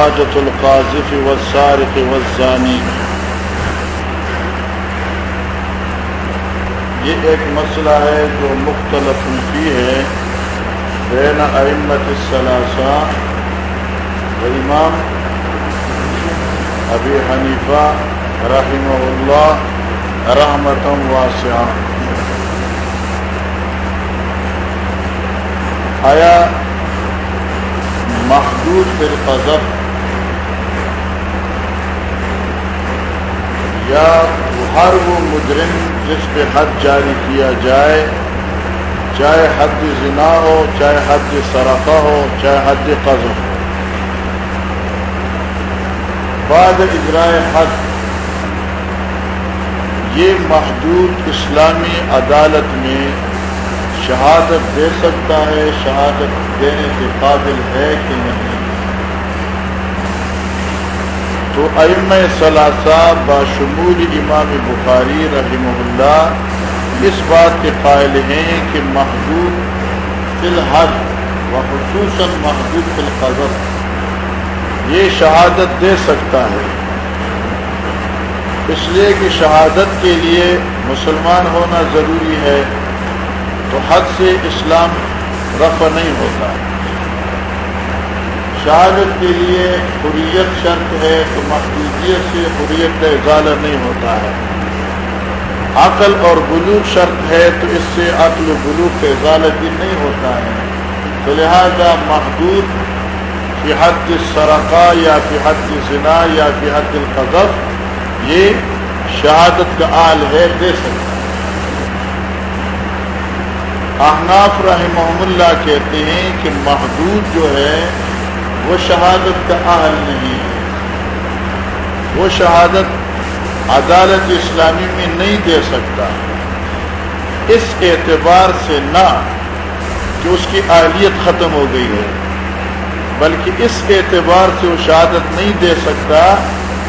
الرحيم القاذف والسارق والزاني. یہ ایک مسئلہ ہے جو مختلف فی ہے۔ بین ائمت الثلاثہ امام ابی حنیفہ رحمہ اللہ رحمت واسعہ۔ آیا محدود فی یا ہر وہ مجرم جس پہ حد جاری کیا جائے، چاہے حد زنا ہو، چاہے حد سرقہ ہو، چاہے حد قذف ہو۔ بعد اجرائے حد یہ محدود اسلامی عدالت میں شہادت دے سکتا ہے، شہادت دینے کے قابل ہے کہ نہیں؟ تو ام ثلاثہ باشمول امام بخاری رحمہ اللہ اس بات کے قائل ہیں کہ محدود فی الحد و خصوصاً محدود فی القضر یہ شہادت دے سکتا ہے۔ اس لیے کہ شہادت کے لیے مسلمان ہونا ضروری ہے تو حد سے اسلام رفع نہیں ہوتا۔ شہادت کے لیے حریت شرط ہے تو محدودیت سے حریت کا اضالہ نہیں ہوتا ہے۔ عقل اور بلوغ شرط ہے تو اس سے عقل و بلوغ کا اضالہ بھی نہیں ہوتا ہے۔ تو لہذا محدود فی حد سرقہ یا فی حد زنا یا فی حد القذف یہ شہادت کا آل ہے، دے سکتا احناف رحمہ اللہ کہتے ہیں کہ محدود جو ہے وہ شہادت کا اہل نہیں ہے۔ وہ شہادت عدالت اسلامی میں نہیں دے سکتا۔ اس اعتبار سے نہ کہ اس کی اہلیت ختم ہو گئی ہے بلکہ اس اعتبار سے وہ شہادت نہیں دے سکتا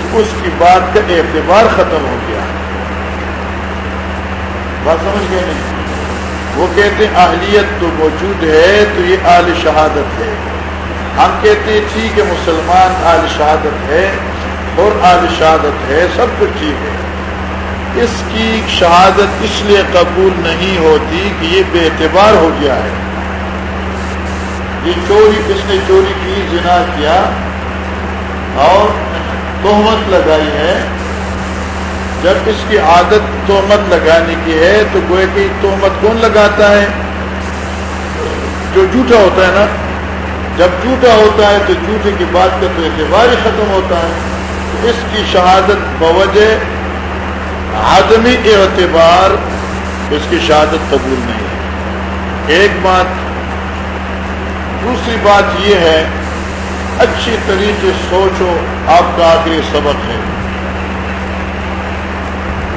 کہ اس کی بات کا اعتبار ختم ہو گیا۔ بات سمجھ گئے نہیں؟ وہ کہتے ہیں اہلیت تو موجود ہے تو یہ اعلی شہادت ہے۔ ہم کہتے ہیں، ٹھیک ہے، مسلمان اعلی شہادت ہے، اور اعلی شہادت ہے، سب کچھ ٹھیک ہے۔ اس کی شہادت اس لیے قبول نہیں ہوتی کہ یہ بے اعتبار ہو گیا ہے۔ یہ چوری کس نے چوری کی جنا کیا، اور تہمت لگائی ہے۔ جب اس کی عادت تہمت لگانے کی ہے، تو گوئے کہ تہمت کون لگاتا ہے؟ جو جھوٹا ہوتا ہے نا جب جھوٹا ہوتا ہے تو جھوٹے کی بات کا تو اعتبار ہی ختم ہوتا ہے۔ اس کی شہادت بوجہ آدمی اعتبار، اس کی شہادت قبول نہیں ہے۔ ایک بات، دوسری بات یہ ہے، اچھی طریقے سوچو، آپ کا آخری سبق ہے۔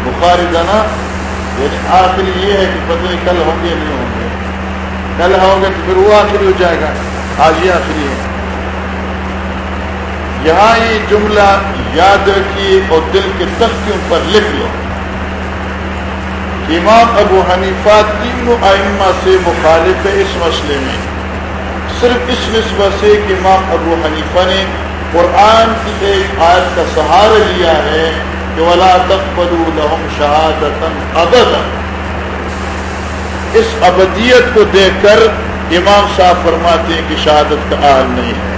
بخاری جانا یعنی آخری یہ ہے کہ پتہ کل ہوں گے نہیں ہوں گے۔ کل ہوں گے تو پھر وہ آخری ہو جائے گا۔ آج یہ آخری ہے۔ یہاں یہ جملہ یاد رکھیے اور دل کے تختیوں پر لکھ لو۔ امام ابو حنیفہ تینوں ائمہ سے مخالف ہے اس مسئلے میں۔ صرف اس نسبت سے کہ امام ابو حنیفہ نے قرآن کی ایک آیت کا سہارا لیا ہے کہ ولا تقبلوا لهم شہادت ابدا اس ابدیت کو دیکھ کر امام صاحب فرماتے ہیں کہ شہادت کا حال نہیں ہے۔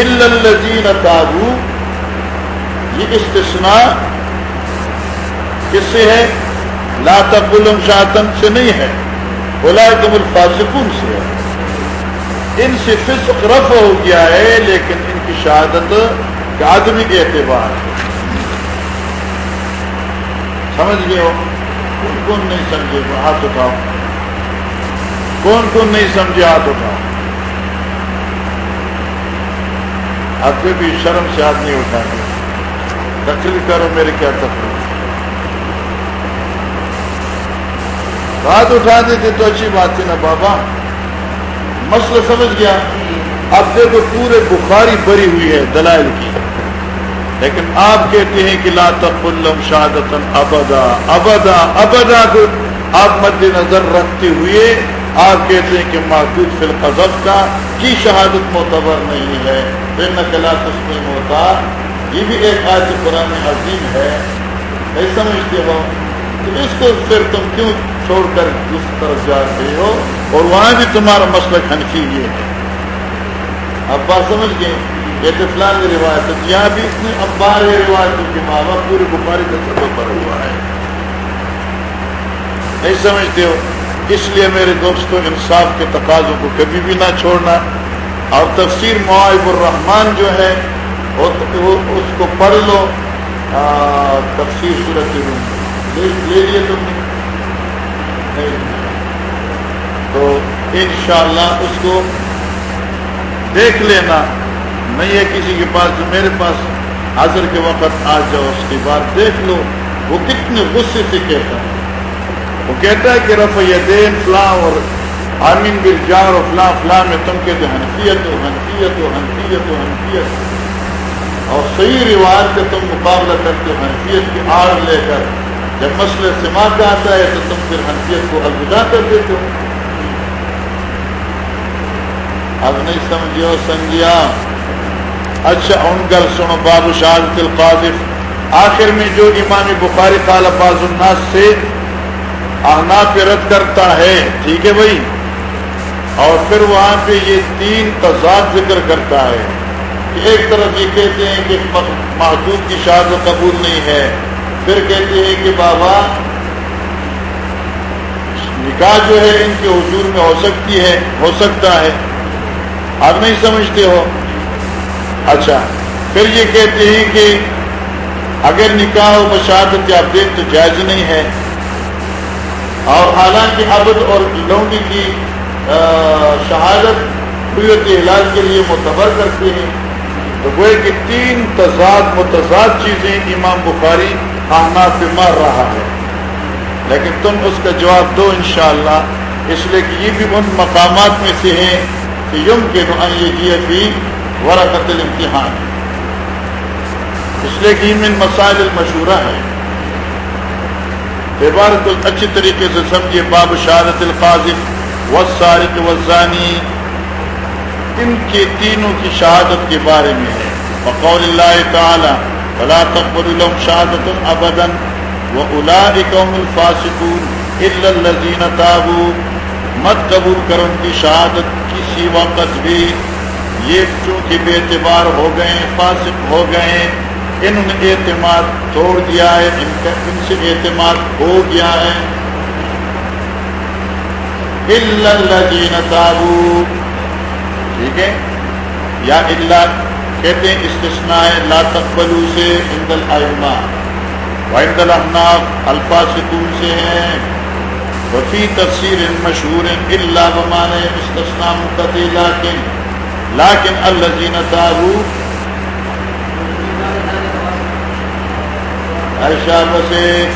الزین تابو، یہ استثناء کس سے ہے؟ لا تقبلهم شہادتن سے نہیں ہے اولئکم الفاسقون سے ہے۔ ان سے فسق رفع ہو گیا ہے، لیکن ان کی شہادت کا آدمی کے اعتبار ہے سمجھ گئے ہو؟ کون کون نہیں سمجھے، ہاتھ اٹھاؤ۔ کون کون نہیں سمجھے ہاتھ اٹھاؤ آپ بھی شرم سے ہاتھ نہیں اٹھاتے تقریر کرو میرے کیا تقریر۔ ہاتھ اٹھا دیتے تو اچھی بات تھی نا بابا۔ مسئلہ سمجھ گیا؟ اب دیکھو پورے بخاری بری ہوئی ہے دلائل کی۔ لیکن آپ کہتے ہیں کہ لا تقلم شہادت ابدا۔ ابدا ابدا کو آپ مد نظر رکھتے ہوئے آپ کہتے ہیں کہ محدود فی القذب کا کی شہادت معتبر نہیں ہے پھر نقلا تسلیم ہوتا یہ بھی ایک آج قرآن عظیم ہے۔ نہیں سمجھتے ہو؟ تو اس کو پھر تم کیوں چھوڑ کر اس طرف جا رہے ہو؟ اور وہاں بھی تمہارا مسئلہ کھنکی یہ ہے۔ اب بات سمجھ گئے؟ یہ تو فلان کی روایت ہے۔ یہاں بھی اس نے اب بارہ روایتوں کے ماں باپ پوری بخاری کا سبب پر ہوا ہے۔ نہیں سمجھتے ہو؟ اس لیے میرے دوستوں انصاف کے تقاضوں کو کبھی بھی نہ چھوڑنا۔ اور تفسیر معائب الرحمان جو ہے اس کو پڑھ لو۔ تفسیر صورت لے لیے تم نے۔ تو انشاءاللہ اس کو دیکھ لینا۔ نہیں ہے کسی کے پاس جو میرے پاس حاضر کے وقت آ جاؤ، اس کی بات دیکھ لو۔ وہ کتنے غصے سے کہتا ہے۔ کہتا ہے کہ رف دین فلاں اور آمین بل جار اور فلاں فلاں میں تم کہتے حنفیت ہو حنفیت ہو حنفیت ہو حنفیت۔ اور صحیح رواج سے تم مقابلہ کرتے ہو، حنفیت کی آڑ لے کر۔ جب مسئلہ سما کا آتا ہے تو تم پھر حنفیت کو الوداع کر دیتے ہو۔ اب نہیں سمجھو سنجیا اچھا ان گل سنو بابو شاہد القاذف آخر میں جو امام بخاری قال باز الناس سے آنا پہ رد کرتا ہے، ٹھیک ہے بھائی؟ اور پھر وہاں پہ یہ تین تضاد ذکر کرتا ہے کہ ایک طرف یہ کہتے ہیں کہ محدود کی شاد و قبول نہیں ہے، پھر کہتے ہیں کہ بابا نکاح جو ہے ان کے حضور میں ہو سکتی ہے، ہو سکتا ہے۔ آپ نہیں سمجھتے ہو؟ اچھا پھر یہ کہتے ہیں کہ اگر نکاح و بشادت آپ دیں تو جائز نہیں ہے۔ اور حالانکہ عبد اور لونڈی کی شہادت قوت علاج کے لیے معتبر کرتے ہیں۔ تو وہ کہ تین تضاد، متضاد چیزیں امام بخاری آنا پہ مار رہا ہے۔ لیکن تم اس کا جواب دو انشاءاللہ۔ اس لیے کہ یہ بھی ان مقامات میں سے ہیں کہ یم کے یہ بھی ورقت امتحان اس لیے کہ ان مسائل المشورہ ہے۔ عبارت کو اچھی طریقے سے سمجھے باب شہادت القاضف و سارق وزانی ان کے تینوں کی شہادت کے بارے میں ہے۔ بقول اللہ تعالی، فلا تقبل لهم شهادة ابدا واولئك هم الفاسقون، الا الذين تابوا۔ مت قبول کر ان کی شہادت کسی وقت بھی یہ چونکہ بے اعتبار ہو گئے، فاسق ہو گئے انہوں نے اعتماد توڑ دیا ہے، ان کا ان سے اعتماد ہو گیا ہے۔ اللہ تابو۔ ٹھیک ہے؟ یا اللہ کہتے ہیں استثناء لا تقبلو سے عند اندل آئما وائند الحناف الفاسقون سے ہیں۔ وفی تفسیر مشہور اللہ بمانے استثناء مقدی لیکن لیکن الذین تابو سے،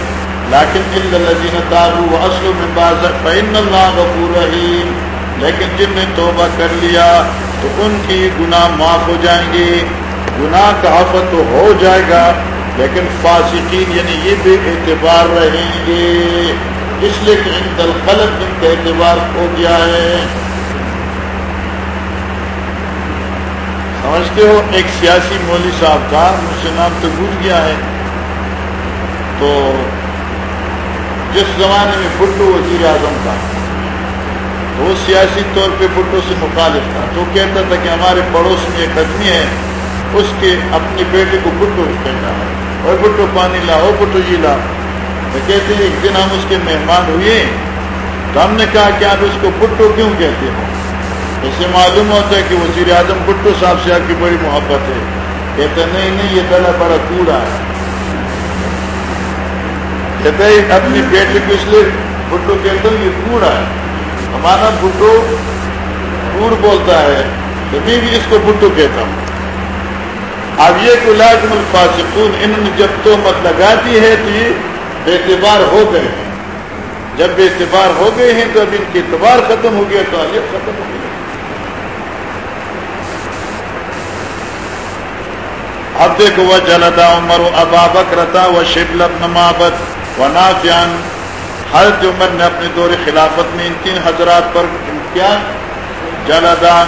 لیکن الذین تابوا واصلوا من بعد، فإن الله غفور رحیم۔ لیکن جن نے توبہ کر لیا، تو ان کی گناہ معاف ہو جائیں گے۔ گناہ کا عفت تو ہو جائے گا، لیکن فاسقین یعنی یہ بے اعتبار رہیں گے۔ اس لیے کہ ان دل غلط ان کا اعتبار ہو گیا ہے۔ سمجھتے ہو، ایک سیاسی مولوی صاحب تھا مجھ سے نام تو بھول گیا ہے۔ تو جس زمانے میں بھٹو وزیر اعظم تھا، تو وہ سیاسی طور پہ بھٹو سے مخالف تھا۔ تو کہتا تھا کہ ہمارے پڑوس میں ایک آدمی ہے، اس کے اپنی بیٹے کو بھٹو کہتا ہے۔ اور بھٹو پانی لا وہ بھٹو جی لا۔ تو کہتے ہیں ایک دن ہم اس کے مہمان ہوئے۔ تو ہم نے کہا کہ آپ اس کو بھٹو کیوں کہتے ہیں اس سے معلوم ہوتا ہے کہ وزیر اعظم بھٹو صاحب سے آپ کی بڑی محبت ہے۔ کہتے نہیں نہیں، یہ گلا بڑا کوڑا ہے۔ کہتے ہیں اپنی بیٹے کو اس لیے بھٹو کہتے ہیں یہ کوڑا ہے ہمارا بھٹو کوڑ بولتا ہے تو میں بھی اس کو بھٹو کہتا ہوں۔ اب یہ کہ لازم الفاسقون، انہوں نے جب تو مت لگا دی ہے تو یہ بے اعتبار ہو گئے ہیں۔ جب بے اعتبار ہو گئے ہیں تو اب ان کے اعتبار ختم ہو گیا تو آلیت ختم ہو گیا اب دیکھو وہ جلدا عمر و ابا بکرتا و شبل ابن مابت و نافیان حضرت عمر نے اپنے دور خلافت میں ان تین حضرات پر کیا جلدا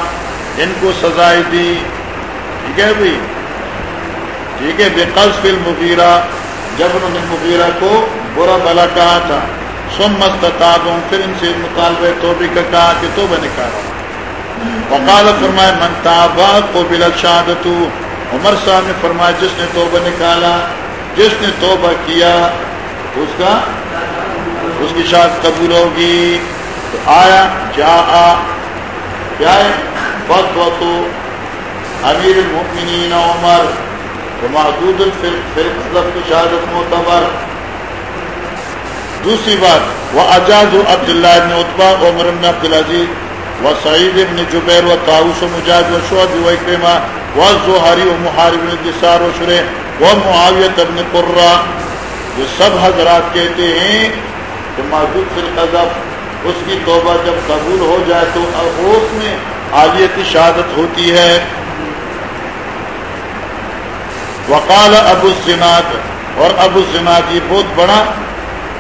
ان کو سزائے دی۔ ٹھیک ہے بھائی؟ ٹھیک ہے بے قص المغیرہ۔ جب انہوں نے مغیرہ کو برا بلا کہا تھا سم مستطاب پھر ان سے مطالبہ توبے کا کہا کہ تو نکالا وقال فرمائے من کو بلا شہادت عمر صاحب نے فرمایا، جس نے توبہ نکالا، جس نے توبہ کیا اس کا اس کی شاد قبول ہوگی۔ تو آیا جا آ کیا ہے وقت وقت امیر المؤمنین عمر مطلب تو محدود الفرق کی شہادت معتبر۔ دوسری بات وہ اجاز و عبداللہ ابن اتبا عمر ابن عبدالعزیز و سعید ابن جبیر و تاؤس و مجاز و شعب و اکرما و زہری و محارب ابن دسار و شرح و معاویت ابن قرہ۔ جو سب حضرات کہتے ہیں کہ محدود فرق اس کی توبہ جب قبول ہو جائے تو اس میں عالیت کی شہادت ہوتی ہے۔ وقال ابو الزناد، اور ابو الزناد یہ بہت بڑا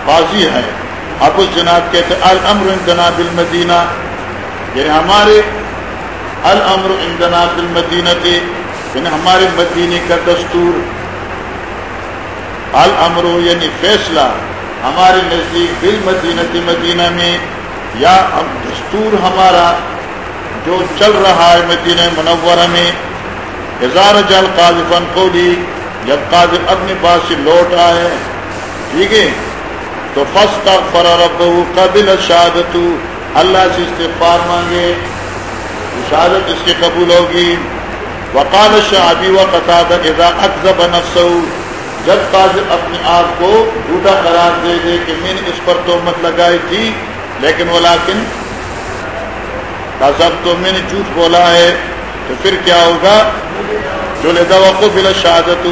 قاضی ہے۔ ابو الزناد کہتے الامر عندنا بالمدینہ۔ یعنی ہمارے الامر عندنا بالمدینہ تھے یعنی ہمارے مدینے کا دستور۔ الامر یعنی فیصلہ ہمارے نزدیک بالمدینہ مدینہ میں، یا دستور ہمارا جو چل رہا ہے مدینہ منورہ میں۔ ہزار جل قاضفن کو دی جب قاضف اپنے پاس سے لوٹ آئے۔ ٹھیک ہے؟ تو فس کا فرب قبل شہادت اللہ سے استفار مانگے۔ شہادت اس کی قبول ہوگی۔ وقال شادی و قطع اذا اکذب نفس جب قاضف اپنے آپ کو جھوٹا قرار دے دے کہ میں نے اس پر تہمت لگائی تھی، لیکن وہ لاکن تو میں نے جھوٹ بولا ہے، تو پھر کیا ہوگا؟ جو لے توقف بلا شہادت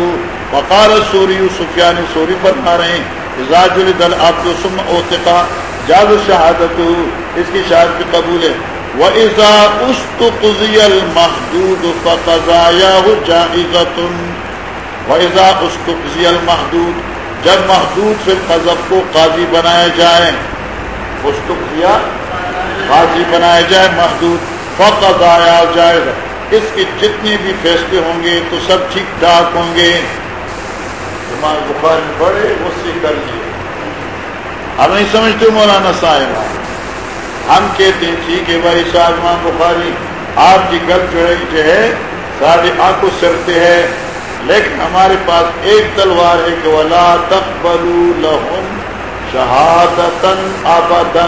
وقال سوری سفیان یعنی سوری فرما رہے ہیں ازاج دل آپ کو سم اوتقا جاد شہادت اس کی شہادت بھی قبول ہے۔ وہ ازا استقضی المحدود فقضایہ جائزت و ازا استقضی المحدود، جب محدود پھر قذب کو قاضی بنایا جائے استقضیہ قاضی بنایا جائے محدود فقضایہ جائز۔ اس کے جتنے بھی فیصلے ہوں گے تو سب ٹھیک ٹھاک ہوں گے۔ امام بخار بڑے غصے کر لیے۔ ہم نہیں سمجھتے مولانا صاحب۔ ہم کہتے ہیں، ٹھیک ہے بھائی صاحب، امام بخاری، آپ کی گل جو ہے جو ہے، ساری آنکھوں سرتے ہے لیکن ہمارے پاس ایک تلوار ہے کہ ولا تقبلوا لهم شہادتا ابدا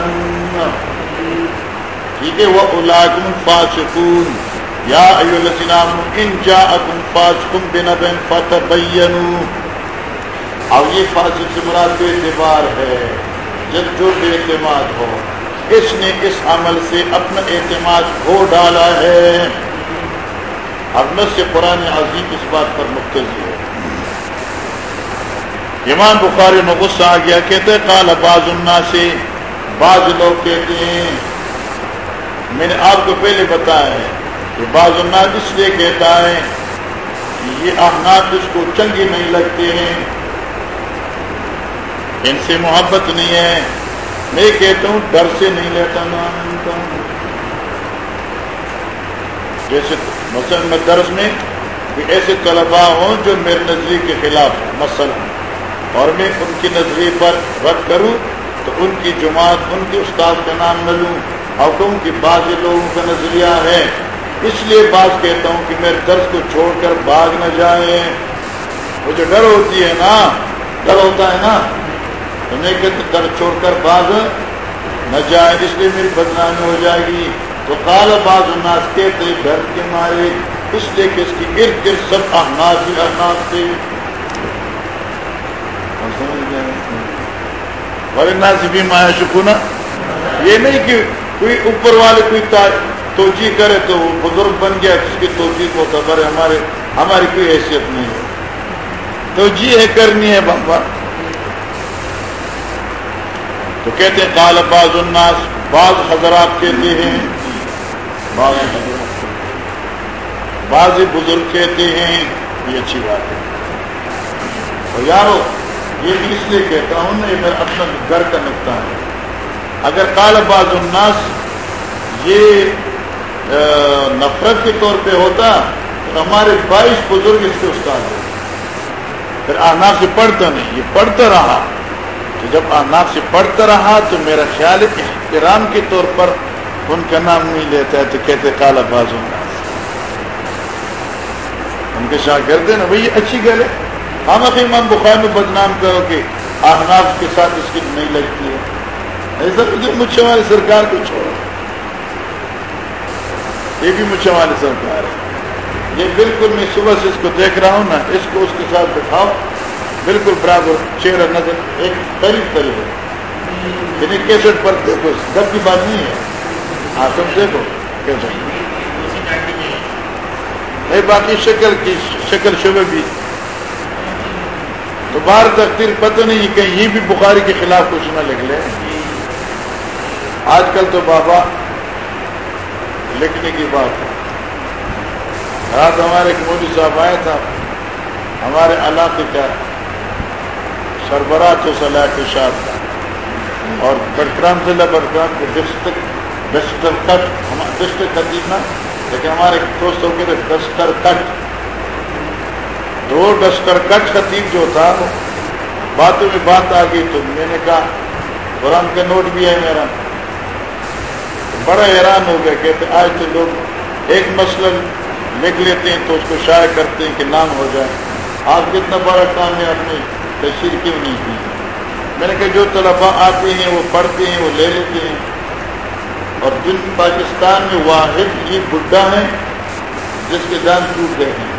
ٹھیک ہے وہ اولادم فاسقون یا ایو الذین ان جاءکم فاسقم بنبأ فتبینوا۔ اور یہ فاسق سے مراد بے اعتبار ہے، جب جو بے اعتماد ہو، اس نے اس عمل سے اپنا اعتماد کھو ڈالا ہے۔ اب سے قرآن عظیم اس بات پر مختص ہے۔ امام بخاری میں غصہ آ گیا، کہتے کال باز النا سے بعض لوگ کہتے ہیں، میں نے آپ کو پہلے بتایا ہے کہ بعض الناس اس لیے کہتا ہے کہ یہ احناف اس کو چنگی نہیں لگتے ہیں۔ ان سے محبت نہیں ہے۔ میں کہتا ہوں، ڈر سے نہیں لیتا مانتا ہوں جیسے مثلا میں درس میں ایسے طلباء ہوں جو میرے نظریے کے خلاف مثلا۔ اور میں ان کی نظریے پر رد کروں تو ان کی جماعت، ان کے استاد کا نام نہ لوں۔ اور کہوں کہ بعض لوگوں کا نظریہ ہے۔ اس لیے بات کہتا ہوں کہ میرے درد کو چھوڑ کر بھاگ نہ جائیں۔ وہ جو ڈر ہوتی ہے نا، ڈر ہوتا ہے نا۔ تو میں کہتے درد چھوڑ کر بھاگ نہ جائے اس لیے میری بدنامی ہو جائے گی۔ تو کال باز اناس کہتے ڈر کے مارے، اس لیے کہ اس کی ارد گرد سب احناس ہی احناس تھے۔ بھی مایا شکونا یہ نہیں کہ کوئی اوپر والے کوئی توجہ کرے تو وہ بزرگ بن گیا، جس کی توجہ کو خبر ہے، ہمارے، ہماری کوئی حیثیت نہیں ہے۔ توجہ ہے، کرنی ہے، بابا۔ تو کہتے ہیں کال باز الناس، بعض حضرات کہتے ہیں بعض بازی بزرگ کہتے ہیں، یہ اچھی بات ہے۔ اور یارو، یہ بھی اس لیے کہتا ہوں نا، یہ میرا اپنا گھر کا نقطہ ہے۔ اگر کال باز الناس یہ نفرت کے طور پہ ہوتا، تو ہمارے بائیس بزرگ اس کے استاد ہوتے پھر آناف سے پڑھتا نہیں، یہ پڑھتا رہا۔ تو جب آناف سے پڑھتا رہا، تو میرا خیال احترام کے طور پر ان کا نام نہیں لیتا ہے تو کہتے کالا باز ان کے شاگرد نا بھائی اچھی گل ہے۔ ہم ابھی امام بخار میں بدنام کرو کہ آناف کے ساتھ اس کی نہیں لگتی ہے۔ ایسا مجھے مجھے ہماری سرکار کو چھوڑو۔ یہ بھی مجھے ہماری سرکار ہے۔ یہ بالکل میں صبح سے اس کو دیکھ رہا ہوں نا، اس کو اس کے ساتھ بٹھاؤ۔ بالکل برابر، چہرہ نظر ایک قریب قریب ہے۔ یعنی کیسٹ پر دیکھو دب کی بات نہیں ہے۔ ہاں تم دیکھو کیسٹ نہیں، باقی شکل کی، شکل شبہ بھی۔ تو باہر تقدیر پتہ نہیں کہ یہ بھی بخاری کے خلاف کچھ نہ لکھ لے۔ آج کل تو بابا لکھنے کی بات ہے۔ رات ہمارے ایک مودی صاحب آیا تھا۔ ہمارے علاقے کا سربراہ تو صلاح کے ساتھ تھا۔ اور بٹکرام ضلع بٹکرام کے ڈسٹرکٹ ڈسٹر کٹ ڈسٹرکٹ قدیمہ لیکن ہمارے دوستوں کے ڈسٹر کٹ تو ڈسٹر کٹ خطیب جو تھا، باتوں میں بات آ گئی تو میں نے کہا، قرآن کا نوٹ بھی ہے میرا۔ بڑا حیران ہو گیا کہتے آج تو لوگ ایک مسئلہ لکھ لیتے ہیں تو اس کو شائع کرتے ہیں کہ نام ہو جائے۔ آپ کتنا بڑا کام ہے اپنی تشہیر کیوں نہیں کی؟ میں نے کہا جو طلبا آتے ہیں، وہ پڑھتے ہیں، وہ لے لیتے ہیں۔ اور جن پاکستان میں واحد یہ بڈھا ہے، جس کے دان ٹوٹ گئے ہیں۔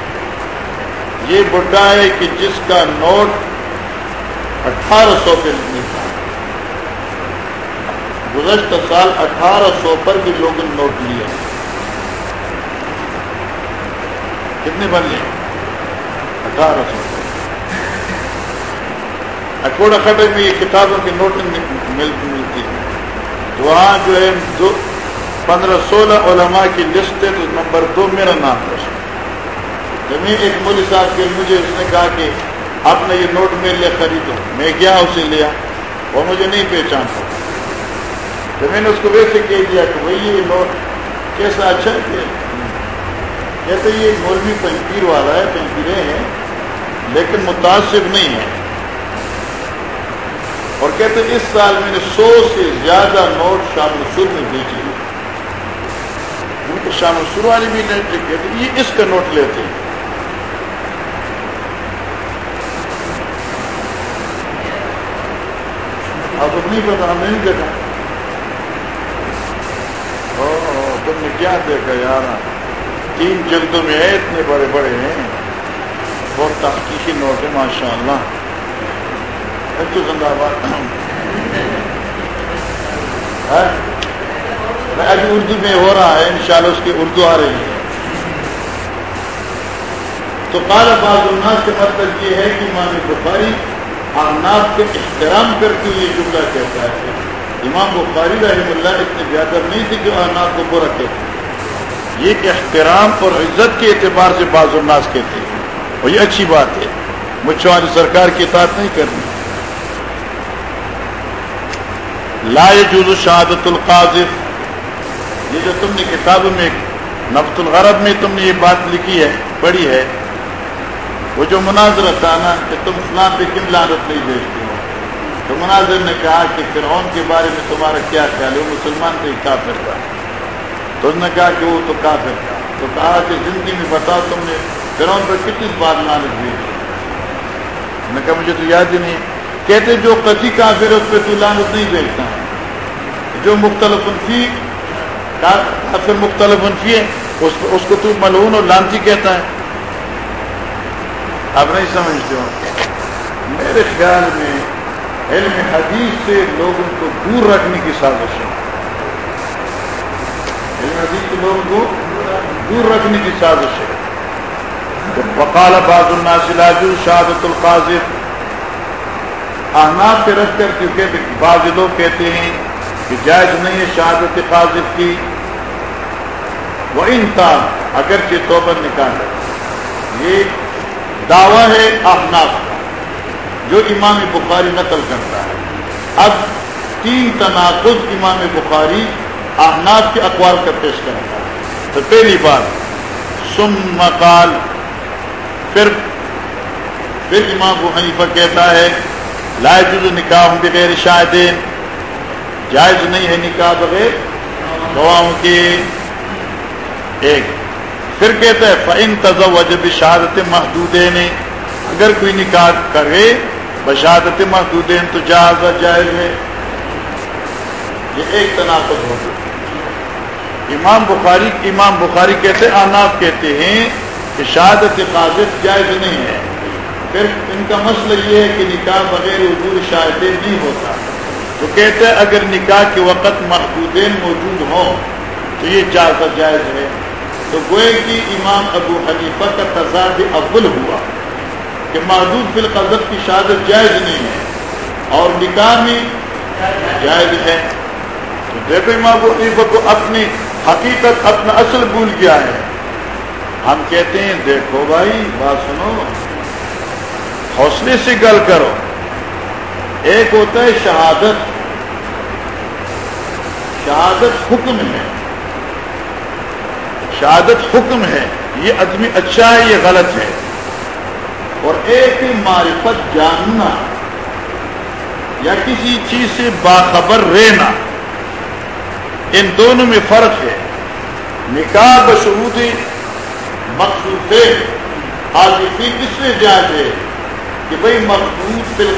یہ بڈھا ہے کہ جس کا نوٹ اٹھارہ سو پہ ملتا گزشتہ سال اٹھارہ سو پر بھی لوگوں نے نوٹ لیا۔ کتنے بن گئے؟ اٹھارہ سو۔ اکوڑا کھٹے میں یہ کتابوں کی نوٹنگ ملتی ہے وہاں جو ہے، دو، پندرہ سولہ علماء کی لسٹ ہے، تو نمبر دو میرا نام ہے۔ جب میں ایک مول صاحب کے، مجھے اس نے کہا کہ آپ نے یہ نوٹ میرے لیے خریدو میں گیا، اسے لیا، وہ مجھے نہیں پہچان سکتا تو میں نے اس کو ویسے کہہ دیا کہ بھائی، یہ نوٹ کیسا اچھا ہے؟ کہتے یہ مولوی پنجیر والا ہے پنجیرے ہیں، لیکن متاثر نہیں ہے۔ اور کہتے ہیں اس سال میں نے سو سے زیادہ نوٹ شام السر میں بیچے ان کو شام السر والی بھی نہیں کہتے یہ اس کا نوٹ لیتے ہیں۔ اب نہیں پتا ہم نہیں دیکھا۔ ہاں، ہاں، تم نے کیا دیکھا یار؟ تین جلدوں میں اتنے بڑے بڑے ہیں۔ بہت تحقیقی نوٹ ہے ماشاء اللہ تو زندہ باد ابھی اردو میں ہو رہا ہے، انشاءاللہ اس کی اردو آ رہی ہے۔ تو کال باز الناس سے مطلب یہ ہے کہ امام بخاری آناف کے احترام کر کے یہ جملہ کہتا ہے۔ امام بخاری رحم اللہ اتنے زیادہ نہیں تھے کہ آناف کو برا کہتے۔ یہ احترام اور عزت کے اعتبار سے باز الناس کہتے ہیں۔ اور یہ اچھی بات ہے۔ مجھ سرکار کی اطاعت نہیں کرنی۔ لا جز شہادت القاضف یہ جو تم نے کتاب میں نفت الغرب میں تم نے یہ بات لکھی ہے، پڑھی ہے، وہ جو مناظر تھا نا کہ تم اسلام پہ کن لانت نہیں بھیجتے ہو۔ تو مناظر نے کہا کہ فرعون کے بارے میں تمہارا کیا خیال ہے؟ وہ مسلمان سے کافر تھا۔ تو اس نے کہا کہ وہ تو کافر تھا۔ تو کہا کہ زندگی میں بتاؤ تم نے فرعون پر کتنی بار لانت بھیجی نے کہا، مجھے تو یاد ہی نہیں۔ کہتے جو قطعی کافر اس پہ تو لانت نہیں بھیجتا جو مختلف انفی کافر مختلف انفی ہے اس, اس کو تو ملعون اور لانتی کہتا ہے اب نہیں سمجھتے ہو میرے خیال میں علم حدیث سے لوگوں کو دور رکھنے کی سازش ہے۔ علم حدیث سے لوگوں کو دور رکھنے کی سازش ہے۔ وقال بعض الناس لا يجوز شهادة احناف پہ رکھ کر کیونکہ بعض لوگ کہتے ہیں کہ جائز نہیں ہے شہادت قاذف کی۔ وہ انسان اگرچہ توبر نکال ہے یہ دعویٰ ہے احناف کا، جو امام بخاری نقل کرتا ہے۔ اب تین تناقض امام بخاری احناف کے اقوال کا پیش کرتا ہے۔ تو پہلی بات سم مقال پھر پھر امام ابو حنیفہ کہتا ہے، لا جز نکاح بغیر شاہدین جائز نہیں ہے نکاح بغیر گواہوں کی ایک۔ پھر کہتا ہے فن تزوج بشہادت محدود اگر کوئی نکاح کرے بشادت محدود تو جائز جائز ہے۔ یہ ایک تناقض ہو۔ امام بخاری امام بخاری کہتے آناف کہتے ہیں کہ شہادت قاضف جائز نہیں ہے۔ پھر ان کا مسئلہ یہ ہے کہ نکاح بغیر حضور شاہد نہیں ہوتا۔ تو کہتے ہیں اگر نکاح کے وقت محدودین موجود ہوں تو یہ چار جائز ہے۔ تو گوئے کی امام ابو حنیفہ کا تضاد اول ہوا کہ محدود فی القذب کی شہادت جائز نہیں ہے اور نکاح میں جائز ہے۔ تو دیکھو امام ابو حنیفہ کو اپنی حقیقت، اپنا اصل بھول گیا ہے۔ ہم کہتے ہیں، دیکھو بھائی، بات سنو۔ حوصلے سے گل کرو۔ ایک ہوتا ہے شہادت۔ شہادت حکم ہے۔ شہادت حکم ہے۔ یہ آدمی اچھا ہے، یہ غلط ہے۔ اور ایک معرفت جاننا۔ یا کسی چیز سے باخبر رہنا۔ ان دونوں میں فرق ہے۔ نکاح بشروط مقصود عاطفی کس میں جائز ہے؟ کہ بھائی مقصود فی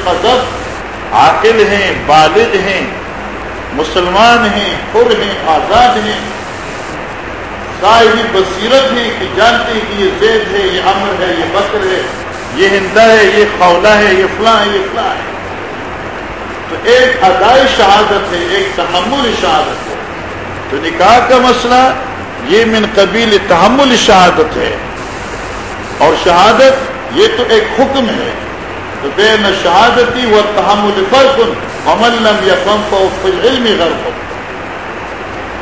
عاقل ہیں، بالغ ہیں، مسلمان ہیں حر ہیں، آزاد ہیں۔ صاحب بصیرت ہیں کہ جانتے ہیں کہ یہ زید ہے، یہ امر ہے، یہ بکر ہے، یہ ہندا ہے، یہ خولا ہے، یہ فلاں ہے، یہ فلاں ہے۔ تو ایک ادائی شہادت ہے، ایک تحمل شہادت ہے۔ تو نکاح کا مسئلہ، یہ من قبیل تحمل شہادت ہے۔ اور شہادت، یہ تو ایک حکم ہے۔ بین شہادتی و تحمل فرق عمل لم یقم کو علم غرق.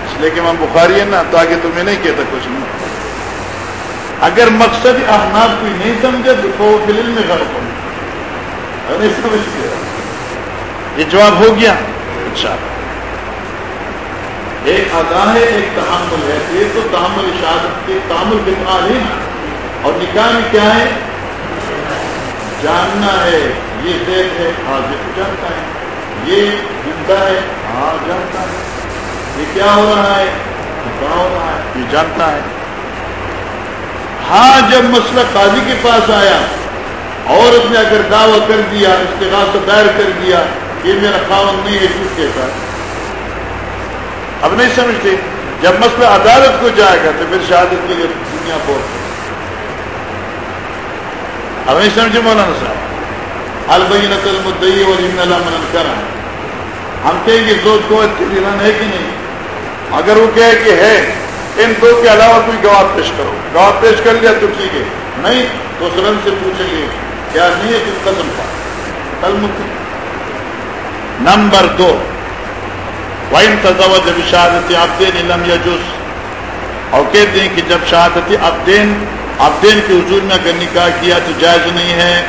اس لیے کہ میں بخاری ہے نا، تو آگے تو نہیں کہتا کچھ نہیں۔ اگر مقصد احناب کوئی نہیں سمجھے تو وہ علم غرق۔ نہیں سمجھ گیا یہ جواب ہو گیا؟ اچھا ایک ادا ہے، ایک تحمل ہے۔ یہ تو تحمل شہادت کے تحمل کے ہے۔ اور نکاح میں کیا ہے؟ جاننا ہے، یہ دیکھ ہے ہاں حاضر جانتا ہے۔ یہ زندہ ہے ہاں جانتا ہے۔ یہ کیا ہو رہا ہے؟ کیا ہو رہا ہے؟ یہ جانتا ہے۔ ہاں جب مسئلہ قاضی کے پاس آیا، عورت نے اگر دعوی کر دیا، استغاثہ دائر کر دیا، یہ میرا خاون نہیں ہے جھوٹ کے ساتھ اب نہیں سمجھتے۔ جب مسئلہ عدالت کو جائے گا، تو پھر شہادت کے لیے دنیا بہت اب نہیں سمجھے مولانا صاحب۔ البین المدئی اور ان من کرا ہم کہیں گے سوچ کو اطلاع ہے کہ نہیں؟ اگر وہ کہے کہ ہے، ان دو کے علاوہ کوئی گواہ پیش کرو۔ گواہ پیش کر لیا تو ٹھیک ہے۔ نہیں تو سرن سے پوچھیں گے کیا نہیں ہے کس قدم کا المت نمبر دو۔ وائن تزوج جب شہادت عبدین لم یجوز اور کہتے ہیں کہ جب شہادت عبدین عبدین کے حضور میں اگر نکاح کیا تو جائز نہیں ہے۔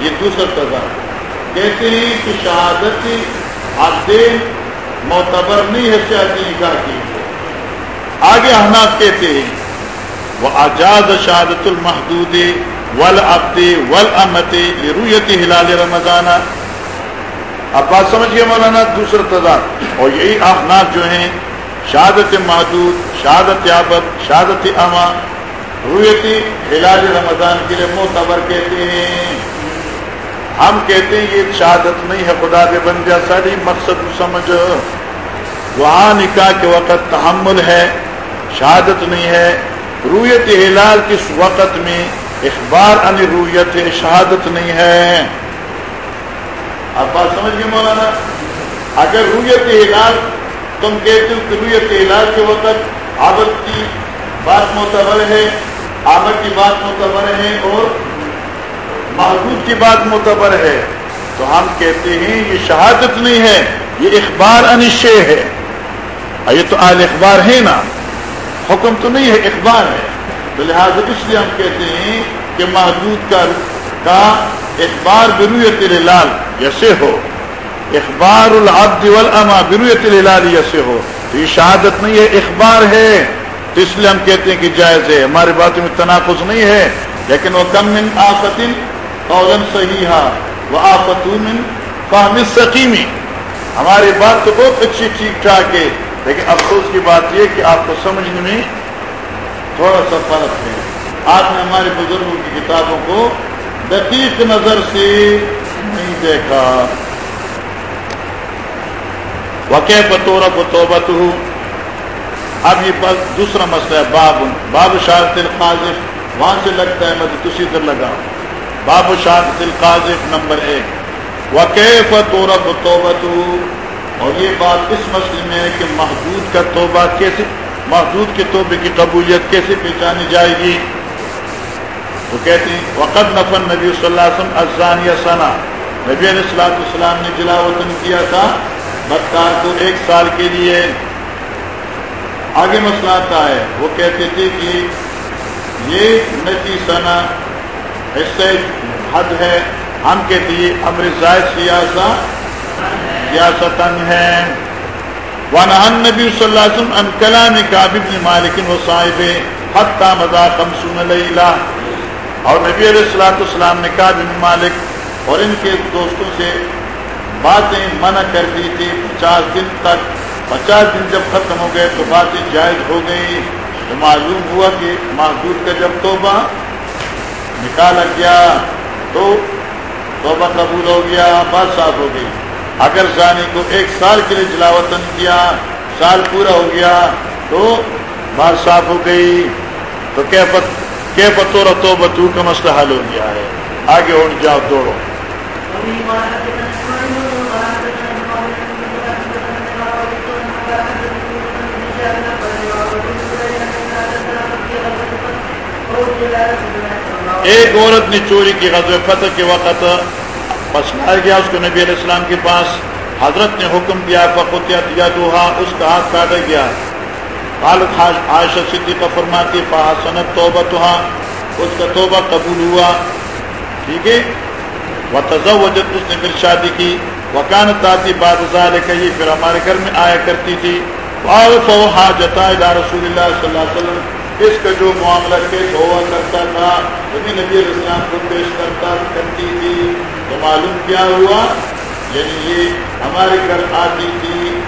یہ دوسرا سزا کہتے ہیں کہ شہادت عبدین معتبر نہیں ہے شہادی نکاح کی آگے احناف کہتے ہیں وہ آزاد شہادت المحدود ول ابد ول امت رویت ہلال رمضان. اب بات سمجھ مولانا، دوسرا تضاد اور یہی احناف جو ہیں، شہادت محدود، شہادت یابت شہادت اما رویتی ہلال رمضان کے لیے معتبر کہتے ہیں۔ ہم کہتے ہیں یہ شہادت نہیں ہے، خدا کے بندیا ساری مقصد سمجھ۔ وہاں نکاح کے وقت تحمل ہے، شہادت نہیں ہے۔ رویت ہلال کس وقت میں اخبار ان رویت شہادت نہیں ہے۔ آپ بات سمجھ گئے مولانا؟ اگر رویت ہلال، تم کہتے ہو کہ رویت ہلال کے وقت عادت کی بات معتبر ہے آمد کی بات معتبر ہے اور محدود کی بات معتبر ہے۔ تو ہم کہتے ہیں یہ شہادت نہیں ہے، یہ اخبار انشے ہے۔ یہ تو آل اخبار ہے نا۔ حکم تو نہیں ہے اخبار ہے۔ تو لہٰذا اس لیے ہم کہتے ہیں کہ محدود کا کا اخبار برویت الہلال جیسے ہو۔ اخبار العبد والاما برویت الہلال جیسے ہو۔ تو یہ شہادت نہیں ہے، اخبار ہے۔ تو اس لیے ہم کہتے ہیں کہ جائز ہے۔ ہماری باتوں میں تناقض نہیں ہے، لیکن وہ کم من آفتن قولا صحیحہ وہ آفت من فہم سقیمی ہماری بات تو بہت اچھی ٹھیک ٹھاک ہے، لیکن افسوس کی بات یہ کہ آپ کو سمجھنے میں تھوڑا سا فرق ہے۔ آپ نے ہمارے بزرگوں کی کتابوں کو دقیق نظر سے نہیں دیکھا۔ وقع بطور بتوبت اب یہ بس دوسرا مسئلہ ہے، باب۔ باب شارت القاذف۔ وہاں سے لگتا ہے مجھے کسی ادھر لگا باب شارت القاذف نمبر ایک۔ وقع طور بتوبت اور یہ بات اس مسئلے میں ہے کہ محدود کا توبہ کیسے، محدود کے توبے کی قبولیت کیسے پہچانی جائے گی؟ تو کہتے ہیں وقت نفن نبی صلی اللہ علیہ وسلم ازان یا ثنا نبی علیہ السلام السلام نے جلا وطن کیا تھا، بدکار کو ایک سال کے لیے۔ آگے مسئلہ آتا ہے۔ وہ کہتے تھے کہ یہ نتی ثنا حصے حد ہے۔ ہم کہتے یہ امر زائد سیاست سیاست ہے۔ ونہن نبی صلی اللہ علیہ وسلم ان کلام کعب بن مالک و صاحب حتی مذا خمسون لیلہ۔ اور نبی علیہ السلاۃ السلام نے کعب بن مالک اور ان کے دوستوں سے باتیں منع کر دی تھی۔ پچاس دن تک پچاس دن جب ختم ہو گئے تو باتیں جائز ہو گئی تو معلوم ہوا کہ محدود کا جب توبہ نکالا گیا تو توبہ قبول ہو گیا، بات صاف ہو گئی۔ اگر زانی کو ایک سال کے لیے جلاوطن کیا، سال پورا ہو گیا تو بات صاف ہو گئی۔ تو کہ پتو رتو بتو کا مسئلہ حل ہو گیا ہے۔ آگے اٹھ جاؤ، دوڑو۔ ایک عورت نے چوری کی غزل فتح کے وقت بس گیا، اس کو نبی علیہ السلام کے پاس حضرت نے حکم دیا فقوتیا دیا دوہا اس کا ہاتھ کاٹا گیا۔ حالت عائشہ صدیقہ فرماتی، فحسنت توبہ توہا اس کا توبہ قبول ہوا۔ ٹھیک ہے؟ وہ تزوجت اس نے پھر شادی کی۔ وکان تاتی باد کا یہ پھر ہمارے گھر میں آیا کرتی تھی۔ جتا رسول اللہ صلی اللہ علیہ وسلم۔ اس کا جو معاملہ پیش ہوا کرتا تھا نبی نبی اسلام کو پیش کرتا، کرتی تھی تو معلوم کیا ہوا؟ یعنی یہ ہمارے گھر آتی تھی،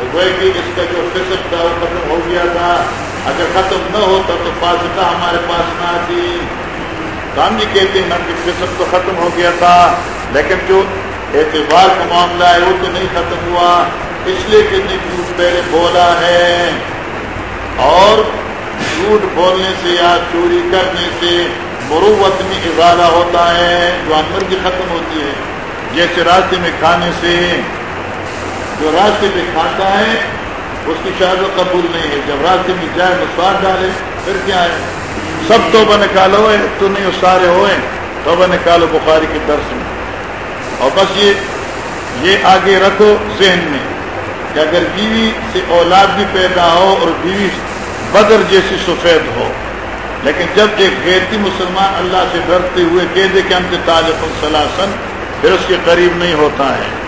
تو وہ کہ اس کا جو قسم تھا، وہ ختم ہو گیا تھا۔ اگر ختم نہ ہوتا تو فاصلہ ہمارے پاس نہ آتی۔ تو ہم یہ کہتے ہیں کہ قسم تو ختم ہو گیا تھا، لیکن جو اعتبار کا معاملہ ہے، وہ تو نہیں ختم ہوا۔ اس لیے کہ جھوٹ پہلے بولا ہے۔ اور جھوٹ بولنے سے یا چوری کرنے سے مروت میں اضافہ ہوتا ہے، جو اندر کی ختم ہوتی ہے۔ جیسے راستے میں کھانے سے، جو راستے میں کھاتا ہے، اس کی شاید قبول نہیں ہے۔ جب راستے میں جائے تو سواد ڈالے، پھر کیا ہے؟ سب توبہ نکالو ہے تو نہیں وہ سارے ہوئے۔ توبہ نکالو بخاری کے درس میں۔ اور بس یہ یہ آگے رکھو ذہن میں کہ اگر بیوی سے اولاد بھی پیدا ہو اور بیوی بدر جیسی سفید ہو۔ لیکن جب ایک غیرتی مسلمان اللہ سے ڈرتے ہوئے کہہ دے کہ ہم سے تاجف السلاسن پھر اس کے قریب نہیں ہوتا ہے۔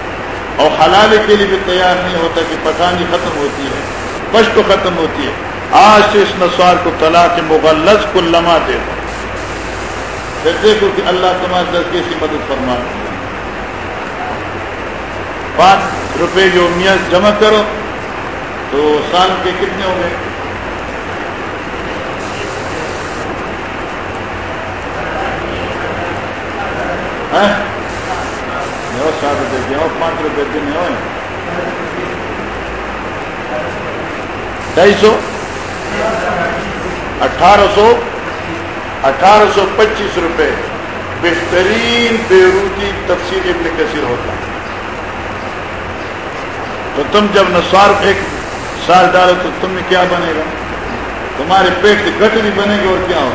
اور حلال کے لیے بھی تیار نہیں ہوتا کہ پٹھانی ختم ہوتی ہے، پشت ختم ہوتی ہے۔ آج سے اس نسوار کو طلاق مغلظ کو لما دے۔ دو پھر دیکھو کہ اللہ تمہارے دس کیسی مدد فرما پانچ روپے جو میاں جمع کرو، تو سال کے کتنے ہو گئے سات روپے دیا روپے ہوئے ڈھائی سو اٹھارہ سو اٹھارہ سو پچیس روپے بہترین بیروتی تفصیل ابن کثیر ہوتا تو تم جب نسوار ایک سال ڈالو تو تم کیا بنے گا؟ تمہارے پیٹ گٹ بھی بنے گا اور کیا ہو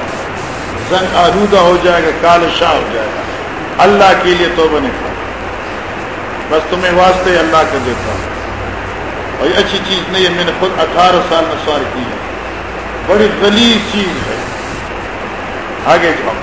زنگ آلودہ ہو جائے گا کال شاہ ہو جائے گا۔ اللہ کے لیے تو بنے بس تمہیں واسطے اللہ کا دیتا ہوں۔ اور یہ اچھی چیز نہیں ہے، میں نے خود اٹھارہ سال میں سوال کی ہے۔ بڑی غلیظ چیز ہے۔ آگے جاؤ۔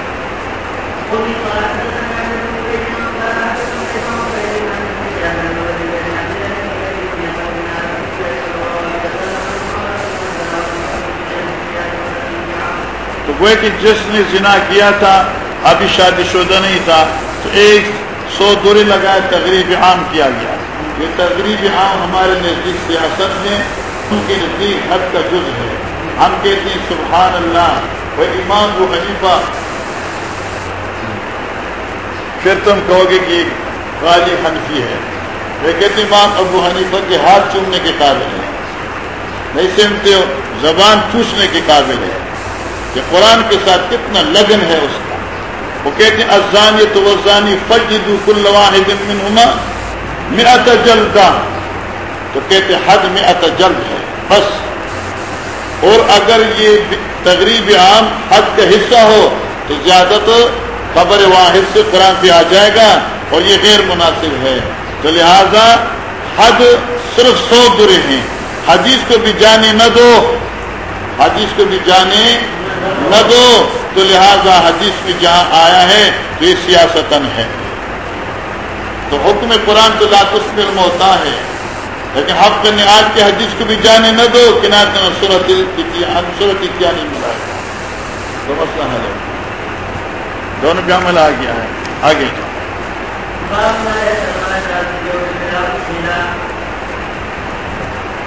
تو وہ کہ جس نے زنا کیا تھا، ابھی شادی شدہ نہیں تھا، تو ایک سو دوری لگائے تقریب عام کیا گیا۔ یہ تقریب عام ہمارے نزدیک سیاست میں ان کے نزدیک حد کا جز ہے۔ ہم کہتے ہیں سبحان اللہ وہ امام وہ حنیفہ۔ پھر تم کہو گے کہ غالی حنفی ہے۔ وہ کہتے امام ابو حنیفہ کے ہاتھ چومنے کے قابل ہے نہیں سمتے ہو؟ زبان چوسنے کے قابل ہے کہ قرآن کے ساتھ کتنا لگن ہے اس کا وہ کہتے ہیں ازانی تو وزانی فجدو کل واحد منہما مئت جلدہ۔ تو کہتے حد میں جلد ہے، بس۔ اور اگر یہ تقریب عام حد کا حصہ ہو، تو زیادہ تو خبر واحد سے قرآن پہ آ جائے گا اور یہ غیر مناسب ہے۔ تو لہذا حد صرف سو برے ہیں۔ حدیث کو بھی جانے نہ دو۔ حدیث کو بھی جانے نہ دو تو لہذا حدیث میں جہاں آیا ہے تو یہ سیاستن ہے۔ تو حکم قرآن تو لاکس علم ہوتا ہے۔ لیکن حق کرنے آج کے حدیث کو بھی جانے نہ دو کہ نہ صورت صورت کیا نہیں ملا تو مسئلہ حل ہے۔ دونوں پہ عمل آ گیا ہے۔ آگے۔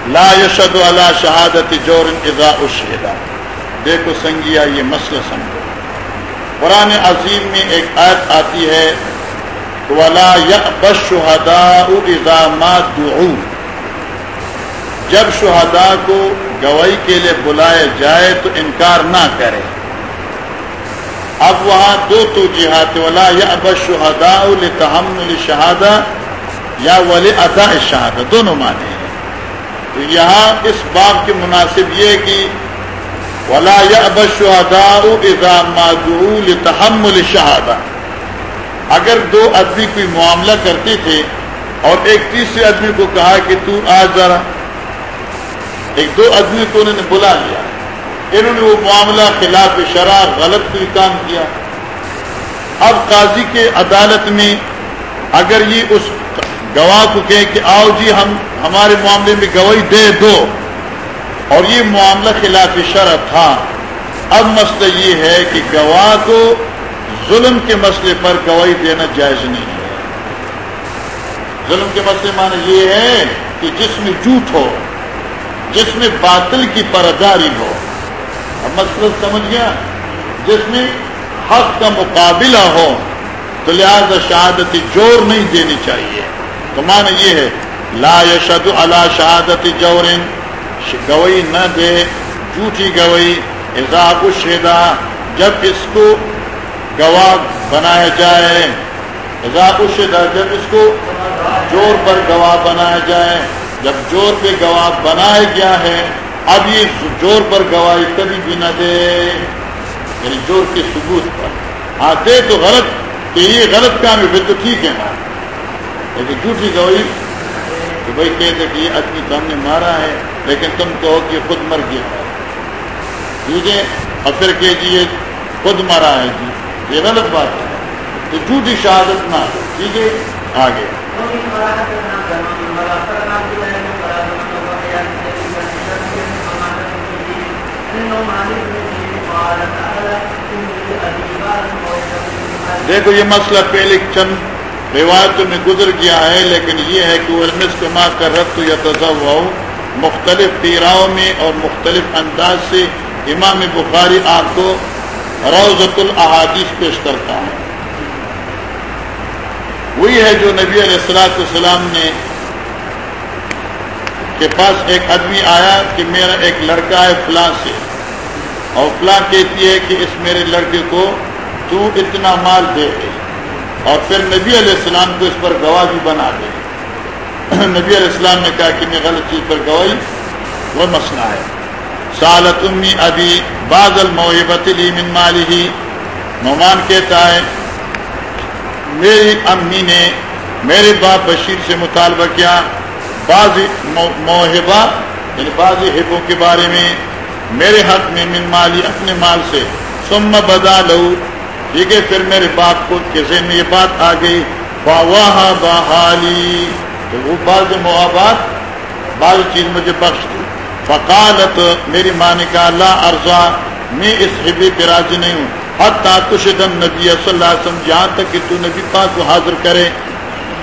لا یشد اللہ شہادت جور اذا اشہدا دیکھو سنگیا، یہ مسئلہ سمجھو۔ قرآن عظیم میں ایک آیت آتی ہے، ولا بس شہدا اذا ما دعو جب شہداء کو گواہی کے لیے بلایا جائے تو انکار نہ کرے۔ اب وہاں دو تو جہاد ولا یا اب شہدا تحمل شہادہ یا ولی ادا شہادہ دونوں معنی ہیں۔ تو یہاں اس باب کے مناسب یہ کہ ولا یا اب شہدا اضام تحمل شہادہ اگر دو آدمی کوئی معاملہ کرتے تھے اور ایک تیسرے آدمی کو کہا کہ تو آج ذرا ایک دو آدمی کو انہوں نے بلا لیا۔ انہوں نے وہ معاملہ خلاف شرح غلط کوئی کام کیا۔ اب قاضی کے عدالت میں اگر یہ اس گواہ کو کہے کہ آؤ جی ہم ہمارے معاملے میں گواہی دے دو۔ اور یہ معاملہ خلاف شرح تھا۔ اب مسئلہ یہ ہے کہ گواہ کو ظلم کے مسئلے پر گواہی دینا جائز نہیں ہے۔ ظلم کے مسئلے معنی یہ ہے کہ جس میں جھوٹ ہو، جس میں باطل کی پرداری ہو۔ اب مسئلہ سمجھ گیا؟ جس میں حق کا مقابلہ ہو تو لہذا شہادت جور نہیں دینی چاہیے۔ تو مانا یہ ہے، لا یشد اللہ شہادت جور گوئی نہ دے، جھوٹی گوئی اضاف الشیدا جب اس کو گواہ بنایا جائے اضاف الشیدا جب اس کو جور پر گواہ بنایا جائے، جب جور پہ گواہ بنایا گیا ہے، اب یہ جور پر گواہی کبھی بھی نہ دے یعنی جور کے ثبوت پر۔ ہاں دے تو غلط، کہ یہ غلط کام ہے، پھر تو ٹھیک ہے۔ نا لیکن جھوٹی گواہی، کہ بھائی کہتے کہ یہ آدمی تو ہم نے مارا ہے۔ لیکن تم کہو کہ خود مر گیا۔ ٹھیک ہے اور پھر کہ جی یہ خود مرا ہے جی۔ یہ غلط بات ہے۔ تو جھوٹی شہادت نہ ٹھیک ہے آگے۔ دیکھو، یہ مسئلہ پہلے چند روایتوں میں گزر گیا ہے، لیکن یہ ہے کہ وہ کما کر رت یا تصو مختلف پیراؤں میں اور مختلف انداز سے امام بخاری آپ کو روزت الحادیث پیش کرتا ہے وہی ہے جو نبی علیہ السلاۃ السلام نے کے پاس ایک آدمی آیا کہ میرا ایک لڑکا ہے فلاں سے۔ اور فلاں کہتی ہے کہ اس میرے لڑکے کو تو اتنا مال دے۔ اور پھر نبی علیہ السلام کو اس پر گواہ بھی بنا دے۔ نبی علیہ السلام نے کہا کہ میں غلط چیز پر گواہی وہ مسئلہ ہے۔ سالت امی ابھی بادل المحبت لی من مالی۔ ہی نعمان کہتا ہے، میری امی نے میرے باپ بشیر سے مطالبہ کیا، بعض موہبہ یعنی بعض حبوں کے بارے میں میرے حق میں من مالی اپنے مال سے۔ سم بدا لو ٹھیک ہے، پھر میرے باپ کو کسی میں یہ بات آ گئی۔ واہ بحالی تو وہ بعض محبات بعض چیز مجھے بخش دی فقالت، میری ماں نے کہا اللہ ارزا میں اس حبی پہ راضی نہیں ہوں۔ حتی تشدن نبی صلی اللہ علیہ وسلم جہاں تک کہ تو نبی پاک کو حاضر کرے۔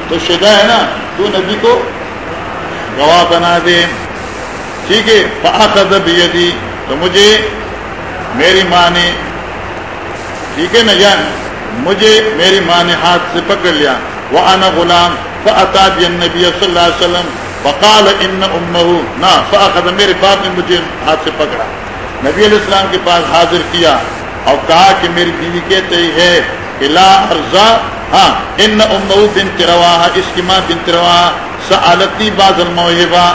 تو شدہ ہے نا، تو نبی کو گواہ بنا دے۔ ٹھیک ہے فاخذ بیدی تو مجھے، میری ماں نے، ٹھیک ہے نا جان مجھے، میری ماں نے ہاتھ سے پکڑ لیا۔ وہ انا غلام فاتا نبی صلی اللہ علیہ وسلم فقال ان امه نہ فاخذ میرے باپ نے مجھے ہاتھ سے پکڑا۔ نبی علیہ السلام کے پاس حاضر کیا اور کہا کہ میری بیوی کہتے ہی ہے کہ لا ارزا ہاں ان امه بنت رواحہ، اس کی ماں بنت رواحہ سالتی بعض الموهبہ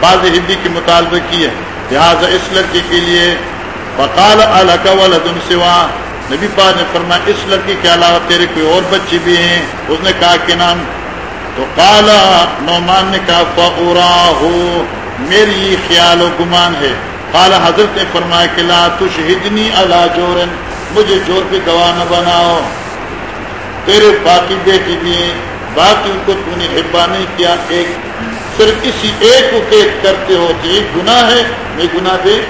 بعض ہندی کی مطالبہ کی ہے لہٰذا اس لڑکی کے لیے فقال الک ولد سوا نبی پاک نے فرمایا، اس لڑکی کے علاوہ تیرے کوئی اور بچی بھی ہیں؟ اس نے کہا کہ نام تو کالا نعمان نے کہا فوراً ہو میری خیال و گمان ہے۔ کالا حضرت نے فرمایا کہ لا تشہدنی علا جورن مجھے جور پہ گواہ نہ بناؤ۔ تیرے باقی بیٹی بھی باقی کو تو نے حبا نہیں کیا۔ ایک صرف کسی ایک کو قید کرتے ہو تو ایک گناہ ہے، میں گناہ دے۔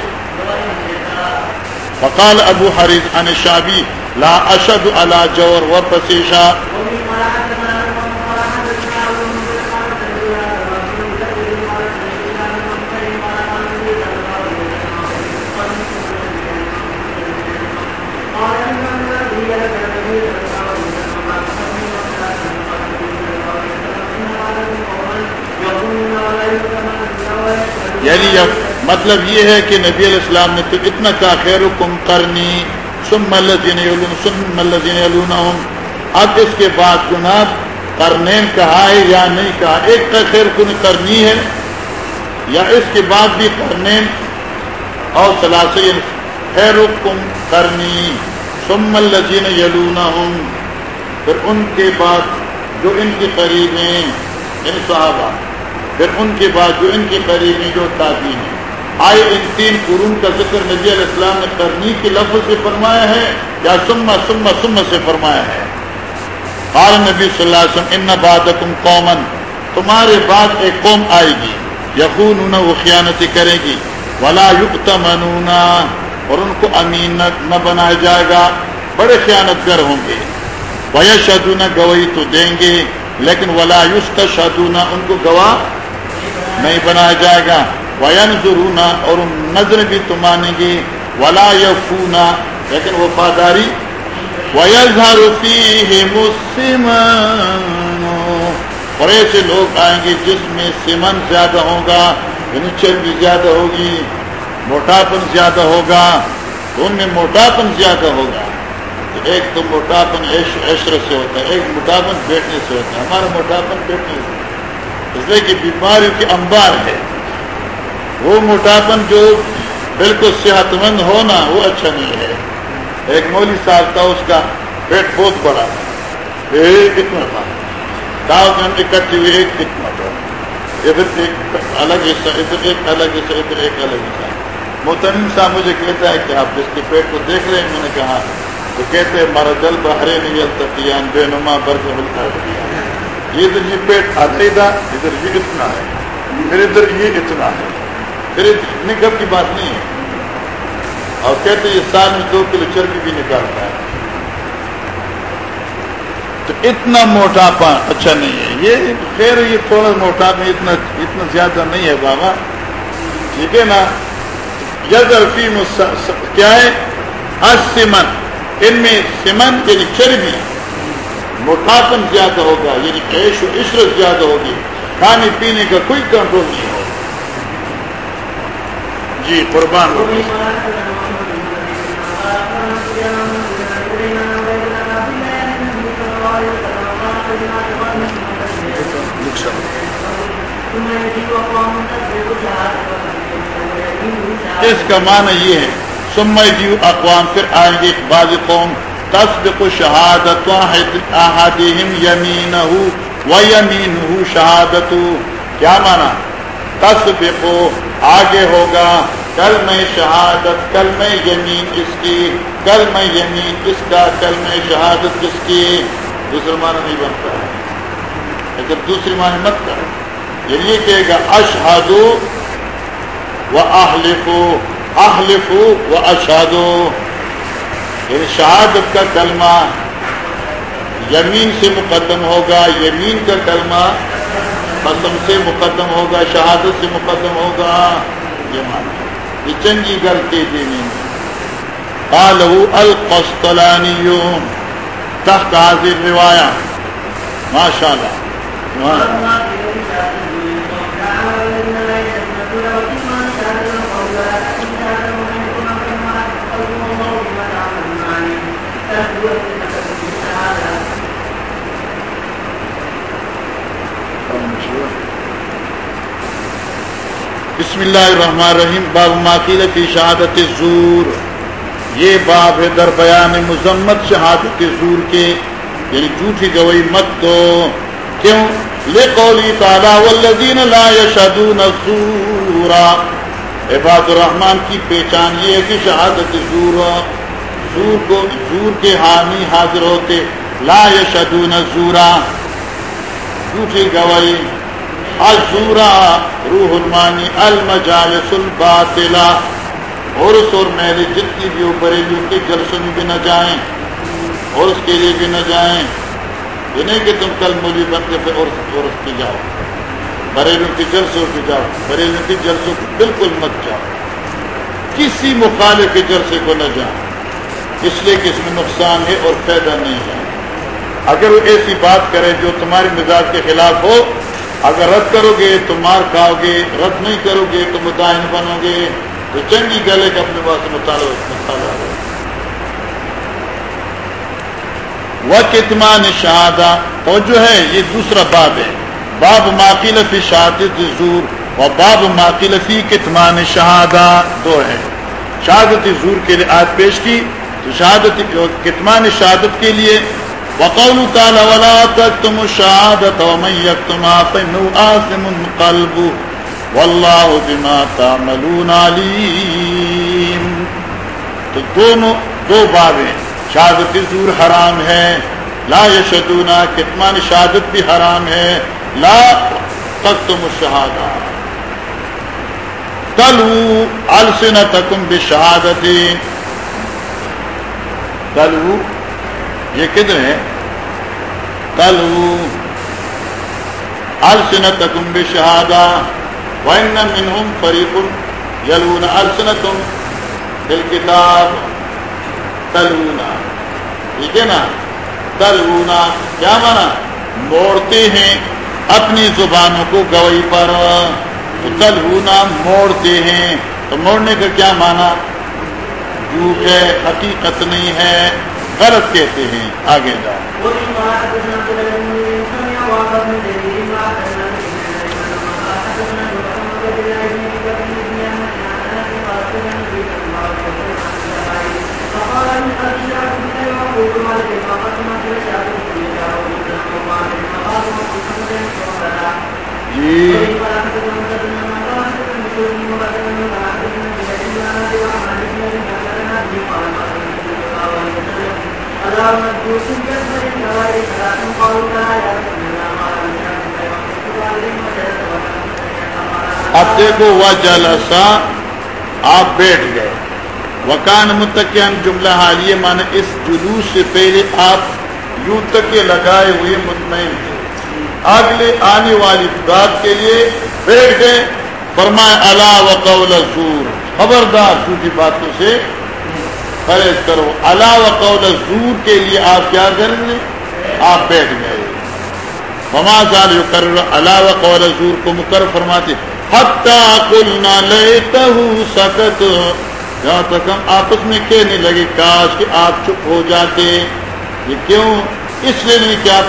فقال ابو حریث عن شابی لا اشد على جور و پسیشا یعنی مطلب یہ ہے کہ نبی علیہ السلام نے تو اتنا کہا خیر کم کرنی سم الزین سم الزین اب اس کے بعد گناب کرنین کہا ہے یا نہیں کہا؟ ایک کا خیر کن کرنی ہے یا اس کے بعد بھی کرنین اور سلاسین خیر کم کرنی سم الزین یلون پھر ان کے بعد جو ان کے قریب ہیں ان صحابہ۔ پھر ان کے بعد جو ان کے قریب ہیں جو تابی ہیں، آئے ان تین قرون کا ذکر نبی علیہ السلام نے کرنی کے لفظ سے فرمایا ہے یا سما سما سما سے فرمایا ہے۔ قال نبی صلی اللہ علیہ وسلم، ان بعدکم قومن تمہارے بعد ایک قوم آئے گی یقون وہ خیانتی کرے گی، ولا یؤتمنون، اور ان کو امین نہ بنایا جائے گا، بڑے خیانت گر ہوں گے۔ ویشهدون گواہی تو دیں گے، لیکن ولا یستشهدون، ان کو گواہ نہیں بنایا جائے گا۔ وین ضرونا اور نظر بھی تو مانیں گے۔ ولا یفونا لیکن وفاداری ویظہر فیہ مسلمان اور ایسے لوگ آئیں گے جس میں سمن زیادہ ہوگا یعنی چربی زیادہ ہوگی، موٹاپن زیادہ ہوگا۔ تو ان میں موٹاپن زیادہ ہوگا۔ تو ایک تو موٹاپن عشر سے ہوتا ہے، ایک موٹاپن بیٹھنے سے ہوتا ہے۔ ہمارا موٹاپن بیٹھنے سے۔ اس لیے کہ بیماریوں کی انبار ہے۔ وہ موٹاپن جو بالکل صحت مند ہونا وہ اچھا نہیں ہے۔ ایک مولی صاحب تھا، اس کا پیٹ بہت بڑا۔ تھا اتنا تھا۔ داؤ میں اکٹھی ہوئی ایک اتنا تھا۔ ادھر ایک الگ حصہ ادھر ایک الگ حصہ ادھر ایک الگ حصہ۔ محترم صاحب مجھے کہتا ہے کہ آپ جس کے پیٹ کو دیکھ رہے ہیں میں نے کہا تو کہتے ہیں ہمارا جل بہرے نہیں تقیان بے نما برق ملتا ہے۔ یہ ادھر یہ پیٹ آتا ہی تھا ادھر یہ اتنا ہے پھر ادھر یہ اتنا ہے۔ پھر نگم کی بات نہیں ہے۔ اور کہتے یہ سال میں دو کلو چربی بھی نکالتا ہے۔ تو اتنا موٹاپا اچھا نہیں ہے۔ یہ خیر یہ تھوڑا موٹاپا اتنا اتنا زیادہ نہیں ہے بابا۔ ٹھیک ہے نا؟ ید کیا ہے؟ سمن ان میں سمن یعنی چربی۔ موٹاپن زیادہ ہوگا یعنی عیش و عشرت زیادہ ہوگی۔ کھانے پینے کا کوئی کنٹرول نہیں ہوگا۔ جی قربان۔ اس کا معنی یہ ہے سمے جیو اقوام پھر آئیں گے بعض قوم۔ تصدق شہادت احدہم یمینہ و یمینہ شہادت کیا معنی تصدق آگے ہوگا کل میں شہادت کل میں یمین اس کی؟ کل میں یمین اس کا؟ کل میں شہادت کس کی؟ دوسرا معنی نہیں بنتا ہے لیکن دوسری معنی مت کر یعنی یہ کہے گا اشہادو و اہلفو اہلفو و اشہادو یعنی کا کلمہ یمین سے مقدم ہوگا، یمین کا کلمہ قسم سے مقدم ہوگا، شہادت سے مقدم ہوگا، یہ مانا یہ چنگی غلطی دینی قالو القسطلانی تحت حاضر روایا ماشاء اللہ بسم اللہ الرحمن الرحیم، باب ماقیل فی شہادت زور یہ باب ہے در بیان مذمت شہادت زور کے یعنی جھوٹی گوئی مت دو۔ کیوں؟ لے قولی تعالی، والذین لا یشهدون الزورا عباد الرحمن، کی پہچان یہ ہے کہ شہادت زور زور کو، زور کے حامی حاضر ہوتے لا یشهدون الزورا جھوٹی گوئی الزورا، روح المانی، المجالس الباطلا اور اس اور میرے جتنی بھی بریلیوں کے جلسوں میں بھی نہ جائیں اور اس کے لیے بھی نہ جائیں۔ یہ نہیں کہ تم کل مولی بن کے پھر اور عورت کی جاؤ۔ بریلیوں کے جلسوں پہ جاؤ۔ بریلیوں کے جلسوں کو بالکل مت جاؤ۔ کسی مخالف کے جلسے کو نہ جاؤ۔ اس لیے کہ اس میں نقصان ہے اور فائدہ نہیں ہے۔ اگر وہ ایسی بات کرے جو تمہارے مزاج کے خلاف ہو اگر رد کرو گے تو مار کھاؤ گے رد نہیں کرو گے تو مداحن بنو گے تو چنگی گلے کا اپنے پاس مطالعہ مطالعہ وہ کتمان شہادہ اور جو ہے، یہ دوسرا باب ہے۔ باب ماقیل فی شہادت زور اور باب ماقیل فی کتمان شہادہ۔ دو ہے شہادت زور کے لیے آج پیش کی۔ تو شہادت کتمان شہادت کے لیے وقول تعالى ولا تكتموا الشهادة ومن يكتمها فإنه آثم قلبه والله بما تعملون عليم. تو دونوں دو بابیں، شہادت زور حرام ہے، لا یشدونا کتمان شہادت بھی حرام ہے، لا تکتم الشہادہ. تلو السنتکم بشہادت تلو یہ کدھر ہے کل السنت کمب شہادہ وائن منہم فریق یلون السنتم دل کتاب تلونا ٹھیک ہے نا تلونا کیا مانا موڑتے ہیں اپنی زبانوں کو گوئی پر۔ تو تلونا موڑتے ہیں، تو موڑنے کا کیا مانا جھوٹ ہے، حقیقت نہیں ہے۔ غلط کہتے ہیں آگے جاؤ۔ جی اب دیکھو، وہ جلسا آپ بیٹھ گئے۔ وکان متقین جملہ حالیہ مانے اس جلوس سے پہلے آپ یوں تک لگائے ہوئے مطمئن تھے اگلے آنے والی بات کے لیے بیٹھ گئے۔ فرمائے اللہ و قول زور خبردار، جھوٹی باتوں سے پرہیز کرو۔ اللہ و قول زور کے لیے آپ کیا کریں گے؟ آپ بیٹھ گئے فما سال کر اللہ و قول زور کو مقرر فرماتے قلنا لیتہو سکت۔ جہاں تک ہم آپس میں کہنے لگے، کاش کہ آپ چپ ہو جاتے۔ یہ کیوں؟ اس لیے نہیں کیا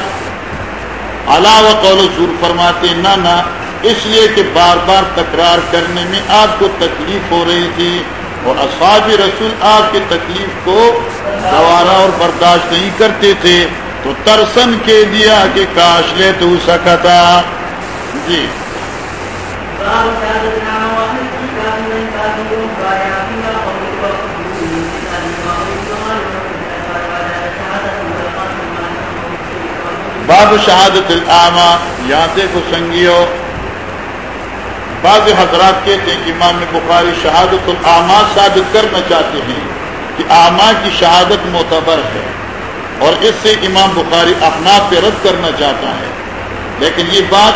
علاوہ قول زور فرماتے، نہ نہ۔ اس لیے کہ بار بار تکرار کرنے میں آپ کو تکلیف ہو رہی تھی۔ اور اصحاب رسول آپ کی تکلیف کو گوارا اور برداشت نہیں کرتے تھے، تو ترسن کے دیا کہ کاش لے تو سکتا۔ جی۔ باب شہادت العامہ یہاں سے کو سنگیو۔ بعض حضرات کہتے ہیں کہ امام بخاری شہادت العامہ ثابت کرنا چاہتے ہیں کہ آما کی شہادت معتبر ہے اور اس سے امام بخاری احناف پہ رد کرنا چاہتا ہے، لیکن یہ بات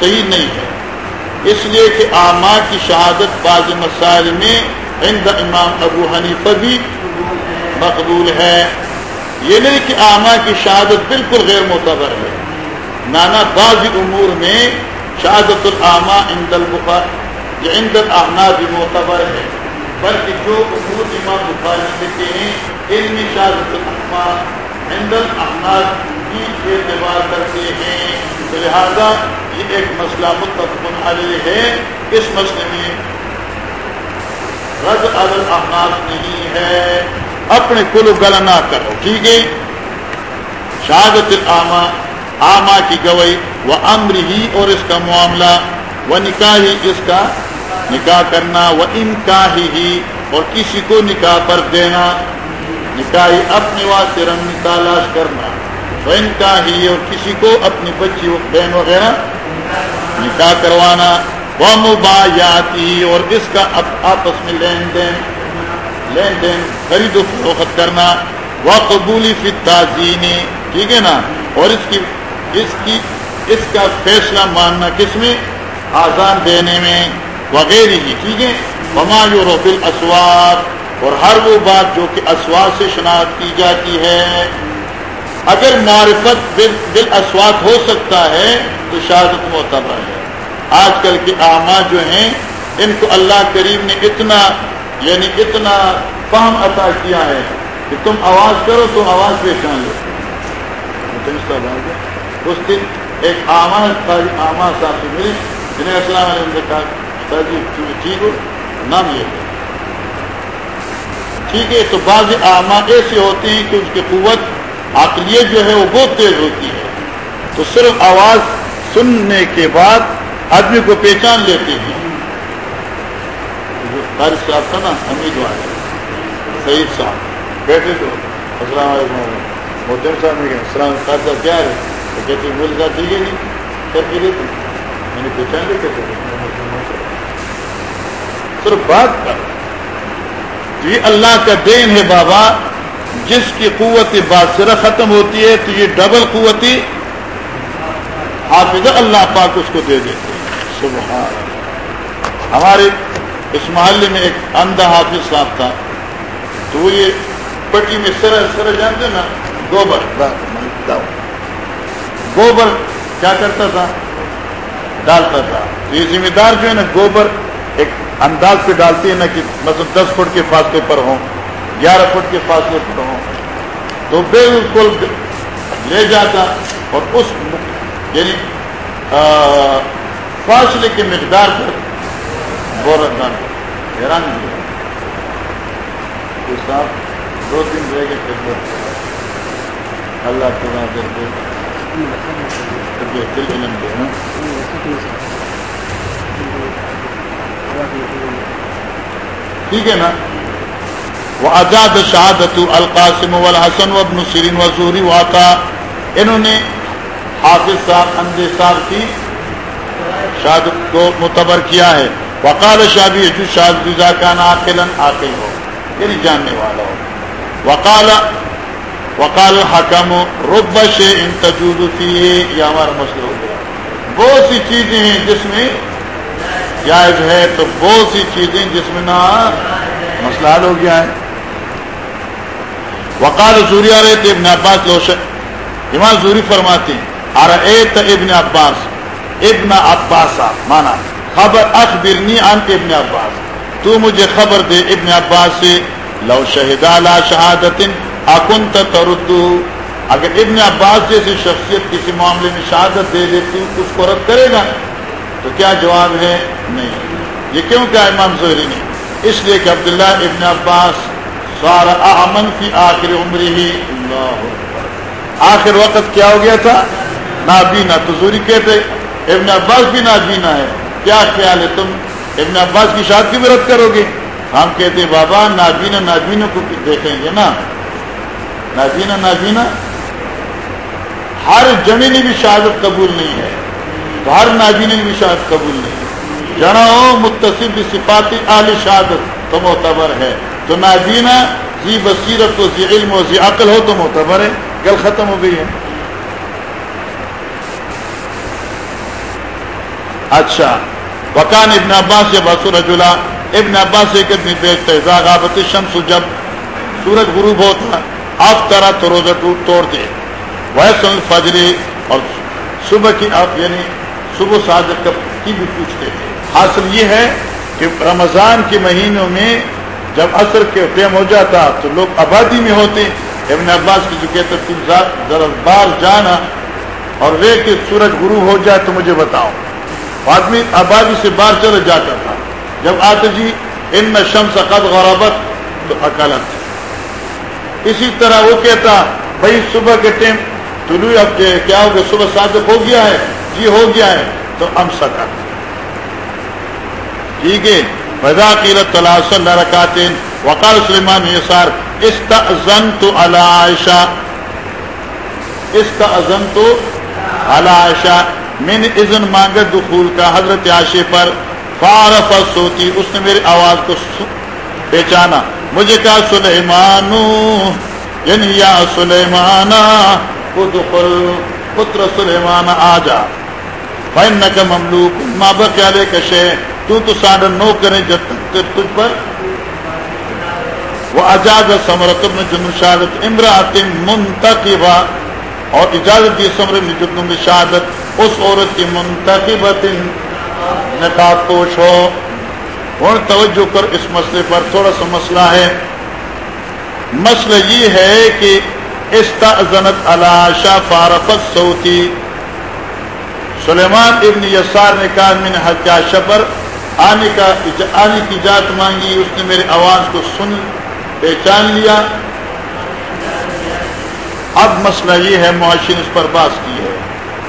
صحیح نہیں ہے۔ اس لیے کہ آما کی شہادت بعض مسائل میں عند امام ابو حنیفہ بھی مقبول ہے۔ یہ نہیں کہ آما کی شہادت بالکل غیر معتبر ہے۔ نانا، بعض امور میں شہادت العامہ عند البخار یہ عند الاحناف بھی معتبر ہے۔ بلکہ جو امور امام بخاری لیتے ہیں، ان میں شہادت العامہ عند الاحناف کی اعتبار کرتے ہیں۔ تو لہذا یہ ایک مسئلہ متفق علیہ ہے۔ اس مسئلے میں رد عدل احناف نہیں ہے۔ اپنے کل گل نہ کرو، ٹھیک ہے؟ شہادت العامہ آما کی گوئی وہ امر ہی اور اس کا معاملہ وہ نکاح ہی اس کا نکاح کرنا وہ انکاہ ہی اور کسی کو نکاح پر دینا، نکاح اپنے واسطے رنگ تلاش کرنا وہ انکاہ ہی اور کسی کو اپنی بچی بہن وغیرہ نکاح کروانا وہ مبایاتی اور اس کا آپس میں لین دین لین دین خرید و فروخت کرنا وہ قبولی فی فتازینی ٹھیک ہے نا؟ اور اس کی اس کی اس کا فیصلہ ماننا کس میں؟ آزان دینے میں وغیرہ ہی ٹھیک ہے مما جو اسواد اور ہر وہ بات جو کہ اسواد سے شناخت کی جاتی ہے۔ اگر معرفت بال اسواد ہو سکتا ہے، تو شہادت معتبر ہے۔ آج کل کے اعمال جو ہیں، ان کو اللہ کریم نے اتنا یعنی اتنا فہم عطا کیا ہے کہ تم آواز کرو تو آواز پہچان لو۔ اس دن ایک آما آما صاحب سے ملی، جنہیں السلام علیکم نے کہا سر جی ٹھیک ہو، نام لے ٹھیک ہے، تو بعض آما ایسے ہوتے ہیں کہ اس کی قوت، عقلیت جو ہے وہ بہت تیز ہوتی ہے۔ تو صرف آواز سننے کے بعد آدمی کو پہچان لیتے ہیں۔ طارق صاحب کا نا حمید والے سعید صاحب۔ بیٹھے تو السلام علیکم محتم صاحب نے کہا السلام صاحب کیا ہے تو کہتے بول جاتی ہے نہیں کر کے لیتے میں نے پہچان لے کہتے صرف بات کر یہ اللہ کا دین ہے بابا، جس کی قوت بادشرہ ختم ہوتی ہے تو یہ ڈبل قوتی حافظ اللہ پاک اس کو دے دیتے ہیں۔ سبحان ہمارے اس محلے میں ایک اندھا حافظ صاحب تھا۔ تو وہ یہ پٹی میں سر سر جانتے نا؟ گوبر۔ گوبر کیا کرتا تھا؟ ڈالتا تھا۔ تو یہ ذمہ دار جو ہے نا، گوبر ایک انداز پہ ڈالتی ہے نا کہ مطلب دس فٹ کے فاصلے پر ہوں، گیارہ فٹ کے فاصلے پر ہوں۔ تو بالکل لے جاتا اور اس یعنی فاصلے کے مقدار پر گورت دان حیران صاحب، دو دن رہ گئے اللہ تعالیٰ ٹھیک ہے نا؟ وہ آزاد شہادت القاسم والحسن وابن سرین و ظہری وزوری واقع انہوں نے حافظ صاحب اندے صاحب کی شہادت کو متبر کیا ہے۔ وقال شادی جو شاد کا نا آخلن آخل ہو یعنی جاننے والا ہو۔ وقال وقال حکم رب سے ان تجود یہ ہمارا مسئلہ ہو گیا۔ بہت سی چیزیں ہیں جس میں جائز ہے، تو بہت سی چیزیں جس میں نہ مسئلہ حل ہو گیا ہے۔ وقال زوری، آ رہے تھے ابن عباس لوشن امام زوری فرماتے آ رہے ابن عباس ابن عباس، مانا خبر اخبرنی عن ابن عباس۔ تو مجھے خبر دے ابن عباس سے، لو شہد لا شہادت اکن تردو، اگر ابن عباس جیسی شخصیت کسی معاملے میں شہادت دے دیتی، اس کو رد کرے گا، تو کیا جواب ہے؟ نہیں۔ یہ کیوں کیا امام زہری نے؟ اس لیے کہ عبداللہ ابن عباس سارا امن کی آخر عمر ہی آخر وقت کیا ہو گیا تھا؟ نابینا، تو زوری کہتے، ابن عباس بھی نابینا ہے۔ کیا خیال ہے تم؟ ابن عباس کی شادی بھی رد کرو گے؟ ہم کہتے، بابا، نابینا نابینا کو دیکھیں گے نا۔ نابینا نابینا ہر جمینی بھی شہادت قبول نہیں ہے۔ تو ہر نابینی بھی شہادت قبول نہیں ہے۔ جنا متصف صفاتی عالی شہادت، تو معتبر ہے۔ تو نابینا زی بصیرت و زی علم و زی عقل ہو، تو معتبر ہے۔ گل ختم ہو گئی ہے۔ اچھا وکان ابن عباس یا بسور ابن عباس ایک ابن بیچتے غابت شمس جب سورج غروب ہوتا آپ طرح تو روزہ ٹوٹ توڑ دے۔ ویسن فجری اور صبح کی آپ یعنی صبح صادق کی بھی پوچھتے تھے حاصل یہ ہے کہ رمضان کے مہینوں میں جب عصر کے ٹائم ہو جاتا تو لوگ آبادی میں ہوتے۔ ابن عباس کی جو کہتے تم ذرا بار جانا اور وہ کہ سورج غروب ہو جائے تو مجھے بتاؤ۔ آدمی آبادی سے باہر چلا جاتا تھا۔ جب آتے جی ان میں شمس قد غرابت تو اکالت اسی طرح وہ کہتا، بھائی صبح کے ٹائم طلوع اب کیا ہو گیا صبح صادق ہو گیا ہے جی ہو گیا ہے، تو ام سکا ٹھیک ہے۔ بدا قیرت تلاش اللہ وقال سلیمان یسار استأذن تو عائشہ استأذن تو عائشہ میں نے اذن مانگا دخول کا حضرت عاشے پر فارف سوتی اس نے میری آواز کو پہچانا۔ مجھے کہا، سلیمانو یعنی یا سلیمانا ادخل پتر سلیمان آ جا۔ فإنك مملوک، ما بقی علیک شے تو تو ساڑھا نو کرے جب تک تجھ پر۔ وہ اجاز سمرت ابن جن شہادت امراط منتقبہ اور اجازت دی سمر ابن جن شہادت اس عورت کی منتقبت نقاب پوش ہو۔ اور توجہ کر اس مسئلے پر تھوڑا سا مسئلہ ہے۔ مسئلہ یہ ہے کہ استعزنت علاشا فارفت سوتی سلیمان ابن یسار نے کہا میں نے حجاشا پر آنے کا آنے کی جات مانگی، اس نے میرے آواز کو سن، پہچان لیا۔ اب مسئلہ یہ ہے معاشر اس پر باس کی ہے۔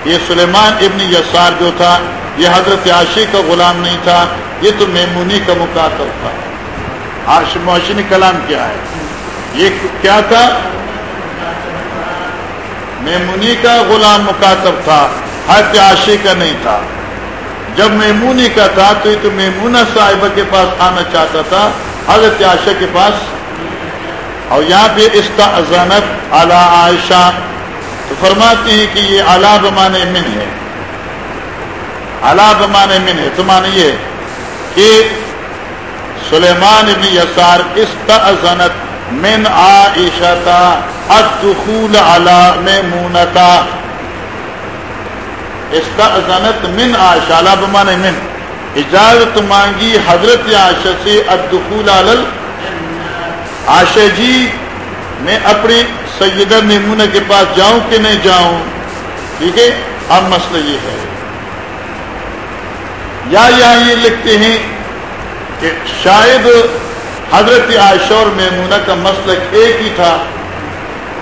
یہ سلیمان ابن یسار جو تھا یہ حضرت عاشق کا غلام نہیں تھا، یہ تو میمونی کا مکاتب تھا۔ معاشی کلام کیا ہے۔ یہ کیا تھا؟ میمونی کا غلام مکاتب تھا، حضرت عاشق کا نہیں تھا۔ جب میمونی کا تھا تو یہ تو میمونہ صاحبہ کے پاس آنا چاہتا تھا، حضرت عاشق کے پاس۔ اور یہاں پہ اس کا ازانت اعلی عائشہ تو فرماتے ہیں کہ یہ اعلیٰ بمانے من ہے۔ اعلیٰ بمانے من ہے تو یہ کہ سلیمان ابن یسار اس کا ازانت من عائشہ تھا الدخول علی میمونتا۔ اس کا ازانت من عائشہ اعلیٰ بمانے من اجازت مانگی حضرت عائشہ سے الدخول علی آشا جی میں اپنی سیدہ میمونہ کے پاس جاؤں کہ نہیں جاؤں؟ ٹھیک ہے؟ اب مسئلہ یہ ہے۔ یا یہاں یہ لکھتے ہیں کہ شاید حضرت عائشہ اور میمونہ کا مسئلہ ایک ہی تھا،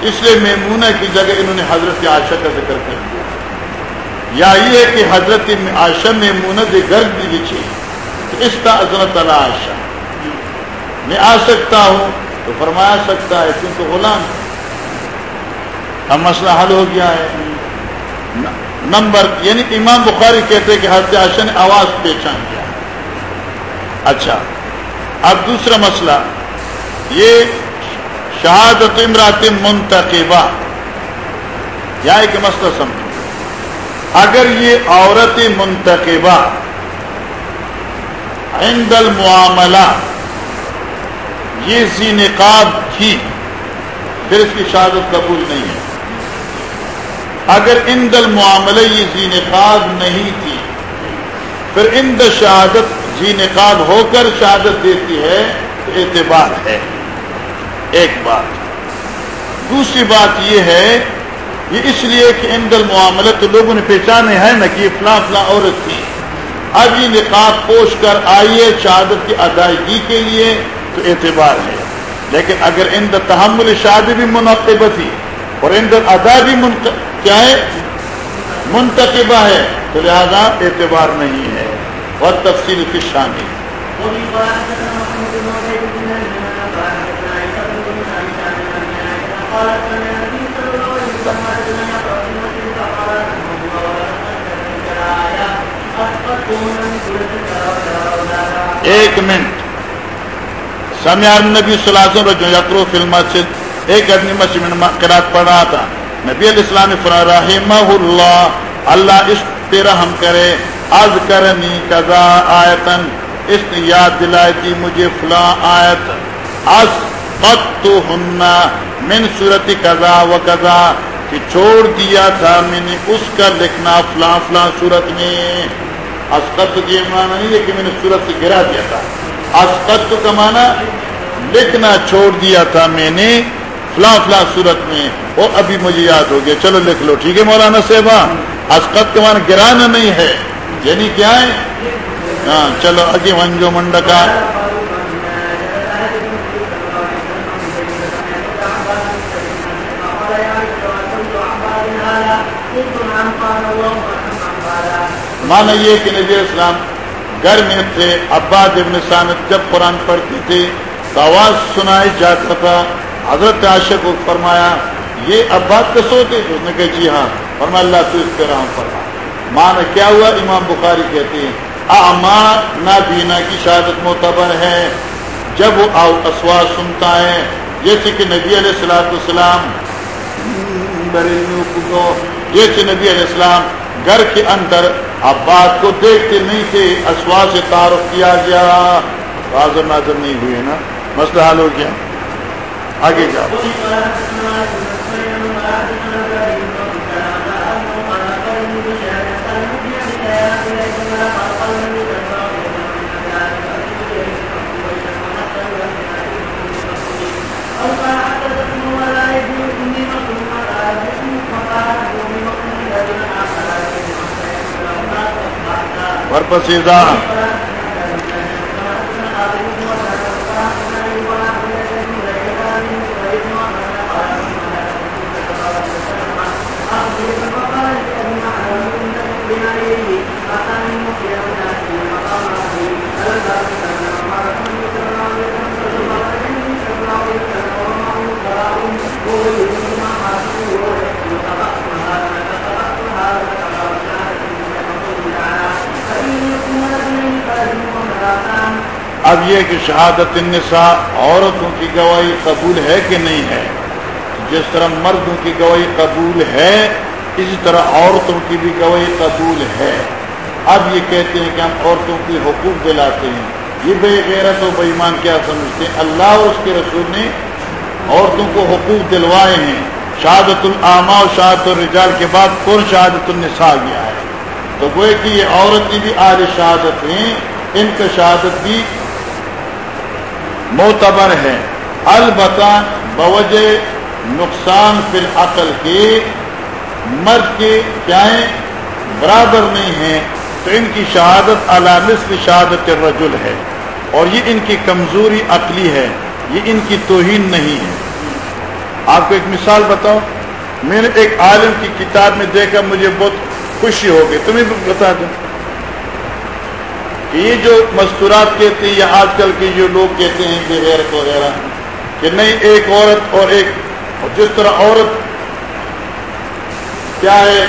اس لیے میمونہ کی جگہ انہوں نے حضرت عائشہ کا ذکر کر دیا۔ یا یہ ہے کہ حضرت عائشہ میمونہ دے گرد بھی چاہیے اس کا حضرت عائشہ۔ میں آ سکتا ہوں تو فرمایا سکتا ہے، کیونکہ غلام اب مسئلہ حل ہو گیا ہے۔ نمبر یعنی امام بخاری کہتے کہ حضرت عائشہ نے آواز پہچان کیا اچھا اب دوسرا مسئلہ۔ یہ شہادت امرات منتقبہ۔ یا ایک مسئلہ سمجھو۔ اگر یہ عورت منتقبہ عند المعاملہ، یہ زی نقاب تھی، پھر اس کی شہادت قبول نہیں ہے۔ اگر ان دل معاملے یہ زی نقاب نہیں تھی، پھر ان شہادت زی نقاب ہو کر شہادت دیتی ہے، تو اعتبار ہے۔ ایک بات۔ دوسری بات یہ ہے یہ اس لیے کہ ان دل معاملے تو لوگوں نے پہچانے ہیں نا کہ فلاں فلاں عورت تھی۔ اب یہ نقاب پوش کر آئیے شہادت کی ادائیگی کے لیے، تو اعتبار ہے۔ لیکن اگر ان تحمل شادی بھی منقبہ تھی اور اندر ادا بھی کیا ہے؟ منتقبہ ہے، تو لہذا اعتبار نہیں ہے۔ اور تفصیل کی شامل ایک منٹ۔ سمیان نبی صلاح رجو یقرو فلم سے ایک آدمی مسجد میں قرات پڑھ رہا تھا۔ نبی علیہ السلام فرا رحمہ اللہ اللہ اس پہ رحم کرے، از کرنی کذا آیتن اس نے یاد دلائی تھی مجھے فلاں آیت۔ از قط ہننا من صورت کذا و کذا کہ چھوڑ دیا تھا میں نے اس کا لکھنا فلاں فلاں صورت میں۔ اسقط یہ مانا نہیں ہے کہ میں نے صورت سے گرا دیا تھا۔ اسقط کا مانا لکھنا چھوڑ دیا تھا میں نے۔ فلاں فلاں صورت میں، وہ ابھی مجھے یاد ہو گیا۔ چلو لکھ لو۔ ٹھیک ہے مولانا صاحبہ؟ اسقط کا گرانا نہیں ہے۔ یعنی کیا ہے؟ ہاں چلو اگے منجو منڈکا مانا یہ کہ نبی اسلام گھر میں تھے۔ عباد ابن سامد جب قرآن پڑھتے تھے تو آواز سنائی جاتا تھا حضرت عاشق کو فرمایا، یہ عباد کا سوتے تھے اس نے کہا جی ہاں فرما اللہ تو اس پہ رحم فرما۔ مانا کیا ہوا؟ امام بخاری کہتے ہیں اما نابینا کی شہادت معتبر ہے جب وہ اسواس سنتا ہے، جیسے کہ نبی علیہ السلاۃ السلام جیسے نبی علیہ السلام گھر کے اندر عباد کو دیکھتے نہیں تھے اسوا سے تعارف کیا گیا۔ حاضر ناظر نہیں ہوئے نا۔ مسئلہ حل ہو گیا۔ آگے جاؤ۔ پرپسیزہ اب یہ کہ شہادت النساء عورتوں کی گواہی قبول ہے کہ نہیں ہے؟ جس طرح مردوں کی گواہی قبول ہے اسی طرح عورتوں کی بھی گواہی قبول ہے۔ اب یہ کہتے ہیں کہ ہم عورتوں کی حقوق دلاتے ہیں۔ یہ بے غیرت و بےمان کیا سمجھتے ہیں؟ اللہ اور اس کے رسول نے عورتوں کو حقوق دلوائے ہیں۔ شہادت العامہ اور شہادت الرجال کے بعد کون شہادت النساء گیا ہے۔ تو وہ کہ یہ عورتیں بھی آج شہادت ہیں، ان کا شہادت بھی معتبر ہے البتہ بوجہ نقصان فی العقل کے مرد کے کیا ہیں برابر نہیں ہیں، تو ان کی شہادت علامت کی شہادت رجل ہے۔ اور یہ ان کی کمزوری عقلی ہے، یہ ان کی توہین نہیں ہے۔ آپ کو ایک مثال بتاؤ میں نے ایک عالم کی کتاب میں دیکھا، مجھے بہت خوشی ہو گئی تمہیں بتا دوں۔ یہ جو مستورات کہتے ہیں یا آج کل کے جو لوگ کہتے ہیں بغیر وغیرہ، کہ نہیں، ایک عورت اور ایک جس طرح عورت کیا ہے،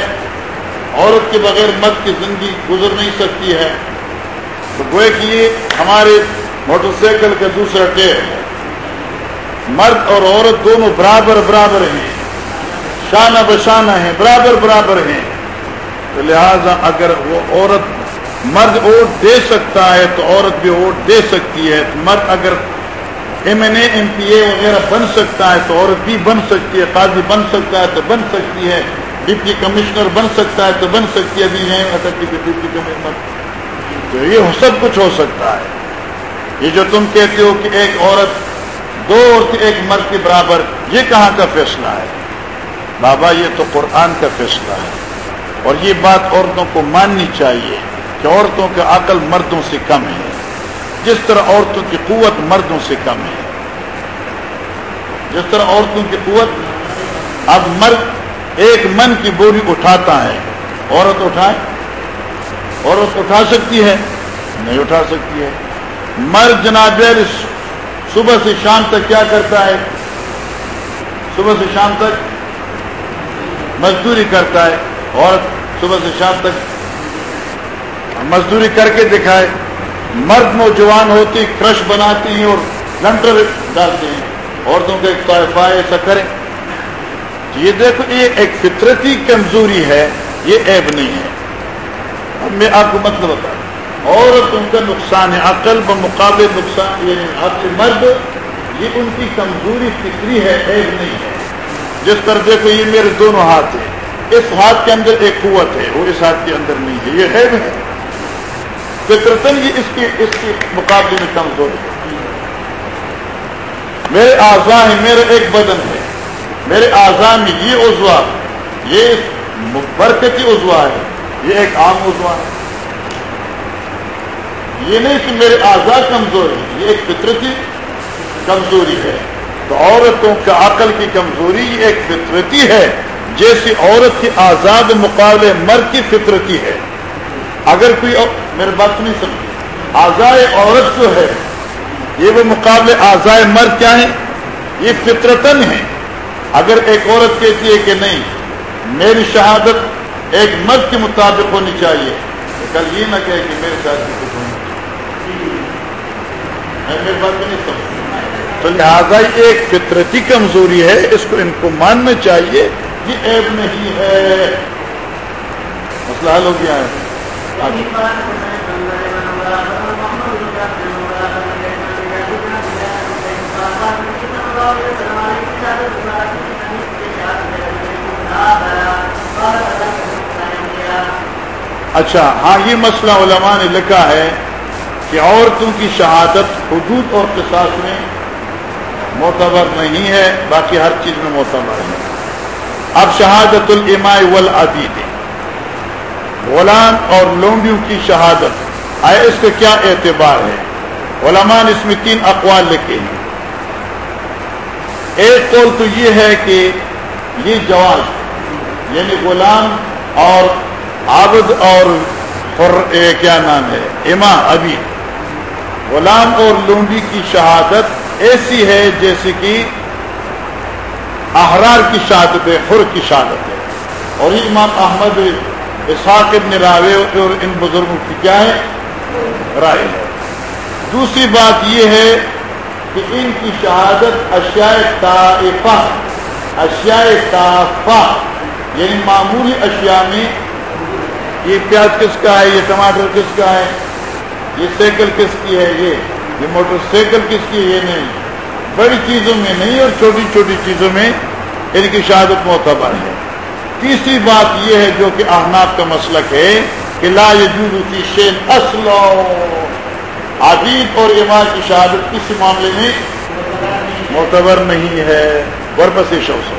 عورت کے بغیر مرد کی زندگی گزر نہیں سکتی ہے۔ تو گوئے کہ یہ ہمارے موٹر سائیکل کا دوسرا ٹیر مرد اور عورت دونوں برابر برابر ہیں۔ شانہ بشانہ ہیں، برابر برابر ہیں۔ تو لہذا اگر وہ عورت مرد ووٹ دے سکتا ہے تو عورت بھی ووٹ دے سکتی ہے۔ تو مرد اگر M N A M P A وغیرہ بن سکتا ہے تو عورت بھی بن سکتی ہے، قاضی بن سکتا ہے تو بن سکتی ہے، ڈپٹی کمشنر بن سکتا ہے تو بن سکتی ہے، ابھی ہیں ڈپٹی کمشنر تو یہ سب کچھ ہو سکتا ہے۔ یہ جو تم کہتے ہو کہ ایک عورت دو عورت ایک مرد کے برابر، یہ کہاں کا فیصلہ ہے؟ بابا، یہ تو قرآن کا فیصلہ ہے۔ اور یہ بات عورتوں کو ماننی چاہیے۔ کہ عورتوں کا عقل مردوں سے کم ہے۔ جس طرح عورتوں کی قوت مردوں سے کم ہے۔ جس طرح عورتوں کی قوت اب مرد ایک من کی بوری اٹھاتا ہے۔ عورت اٹھائے؟ عورت اٹھا سکتی ہے؟ نہیں اٹھا سکتی ہے۔ مرد جناب صبح سے شام تک کیا کرتا ہے؟ صبح سے شام تک مزدوری کرتا ہے۔ عورت صبح سے شام تک مزدوری کر کے دکھائے۔ مرد نوجوان ہوتی، کرش بناتی ہیں اور لنٹر ڈالتے ہیں۔ عورتوں کا ایک طائفہ ایسا کریں۔ جی یہ دیکھو، یہ ایک فطرتی کمزوری ہے، یہ عیب نہیں ہے۔ اب میں آپ کو مطلب بتا عورتوں کا نقصان ہے، عقل بمقابل نقصان یعنی عقل مرد، یہ ان کی کمزوری فکری ہے، عیب نہیں ہے۔ جس طرح دیکھو، یہ میرے دونوں ہاتھ ہیں۔ اس ہاتھ کے اندر ایک قوت ہے، وہ اس ہاتھ کے اندر نہیں ہے۔ یہ عیب ہے۔ فطرتن یہ اس کی اس کے مقابلے میں کمزور ہے۔ میرے اعضاء ہیں میرا ایک بدن ہے میرے اعضاء میں یہ عضوا یہ برکتی عضوا ہے۔ یہ ایک عام عضوا ہے۔ یہ نہیں کہ میرے اعضاء کمزور ہے یہ ایک فطرتی کمزوری ہے۔ تو عورتوں کا عقل کی کمزوری یہ ایک فطرتی ہے، جیسی عورت کی آزاد مقابلے مرد کی فطرتی ہے۔ اگر کوئی میرے بات نہیں سمجھی آزائے عورت جو ہے، یہ وہ مقابلے آزائے مرد کیا ہے یہ فطرتن ہے اگر ایک عورت کہتی ہے کہ نہیں، میری شہادت ایک مرد کے مطابق ہونی چاہیے، تو کل یہ نہ کہے کہ میرے ساتھ کچھ ہونی بات نہیں سمجھ تو لہٰذا ایک فطرتی کمزوری ہے، اس کو ان کو ماننا چاہیے۔ یہ عیب نہیں ہے۔ مسئلہ حل ہو گیا ہے۔ اچھا ہاں یہ مسئلہ علماء نے لکھا ہے کہ عورتوں کی شہادت حدود اور قصاص میں معتبر نہیں ہے، باقی ہر چیز میں معتبر ہے۔ اب شہادت الما والعبید غلام اور لونڈیوں کی شہادت۔ آئے اس کا کیا اعتبار ہے؟ علماء نے اس میں تین اقوال لکھے ہیں۔ ایک قول تو یہ ہے کہ یہ جواز یعنی غلام اور عابد اور کیا نام ہے؟ اما ابھی غلام اور لونڈی کی شہادت ایسی ہے جیسے کہ احرار کی شہادت ہے حر کی شہادت ہے۔ اور یہ امام احمد اسحاق ابن راوے اور ان بزرگوں کی کیا ہے؟ رائے ہے۔ دوسری بات یہ ہے کہ ان کی شہادت اشیاء طائفہ، اشیاء طافہ یعنی معمولی اشیاء میں یہ پیاز کس کا ہے، یہ ٹماٹر کس کا ہے، یہ سائیکل کس کی ہے، یہ یہ موٹر سائیکل کس کی ہے، یہ نہیں۔ بڑی چیزوں میں نہیں اور چھوٹی چھوٹی چیزوں میں ان کی شہادت معتبر ہے۔ تیسری بات یہ ہے جو کہ احناب کا مسلک ہے کہ لا کی شین اصل عدیب اور ایمان کی شہادت اس معاملے میں معتبر نہیں ہے۔ ورپس شوس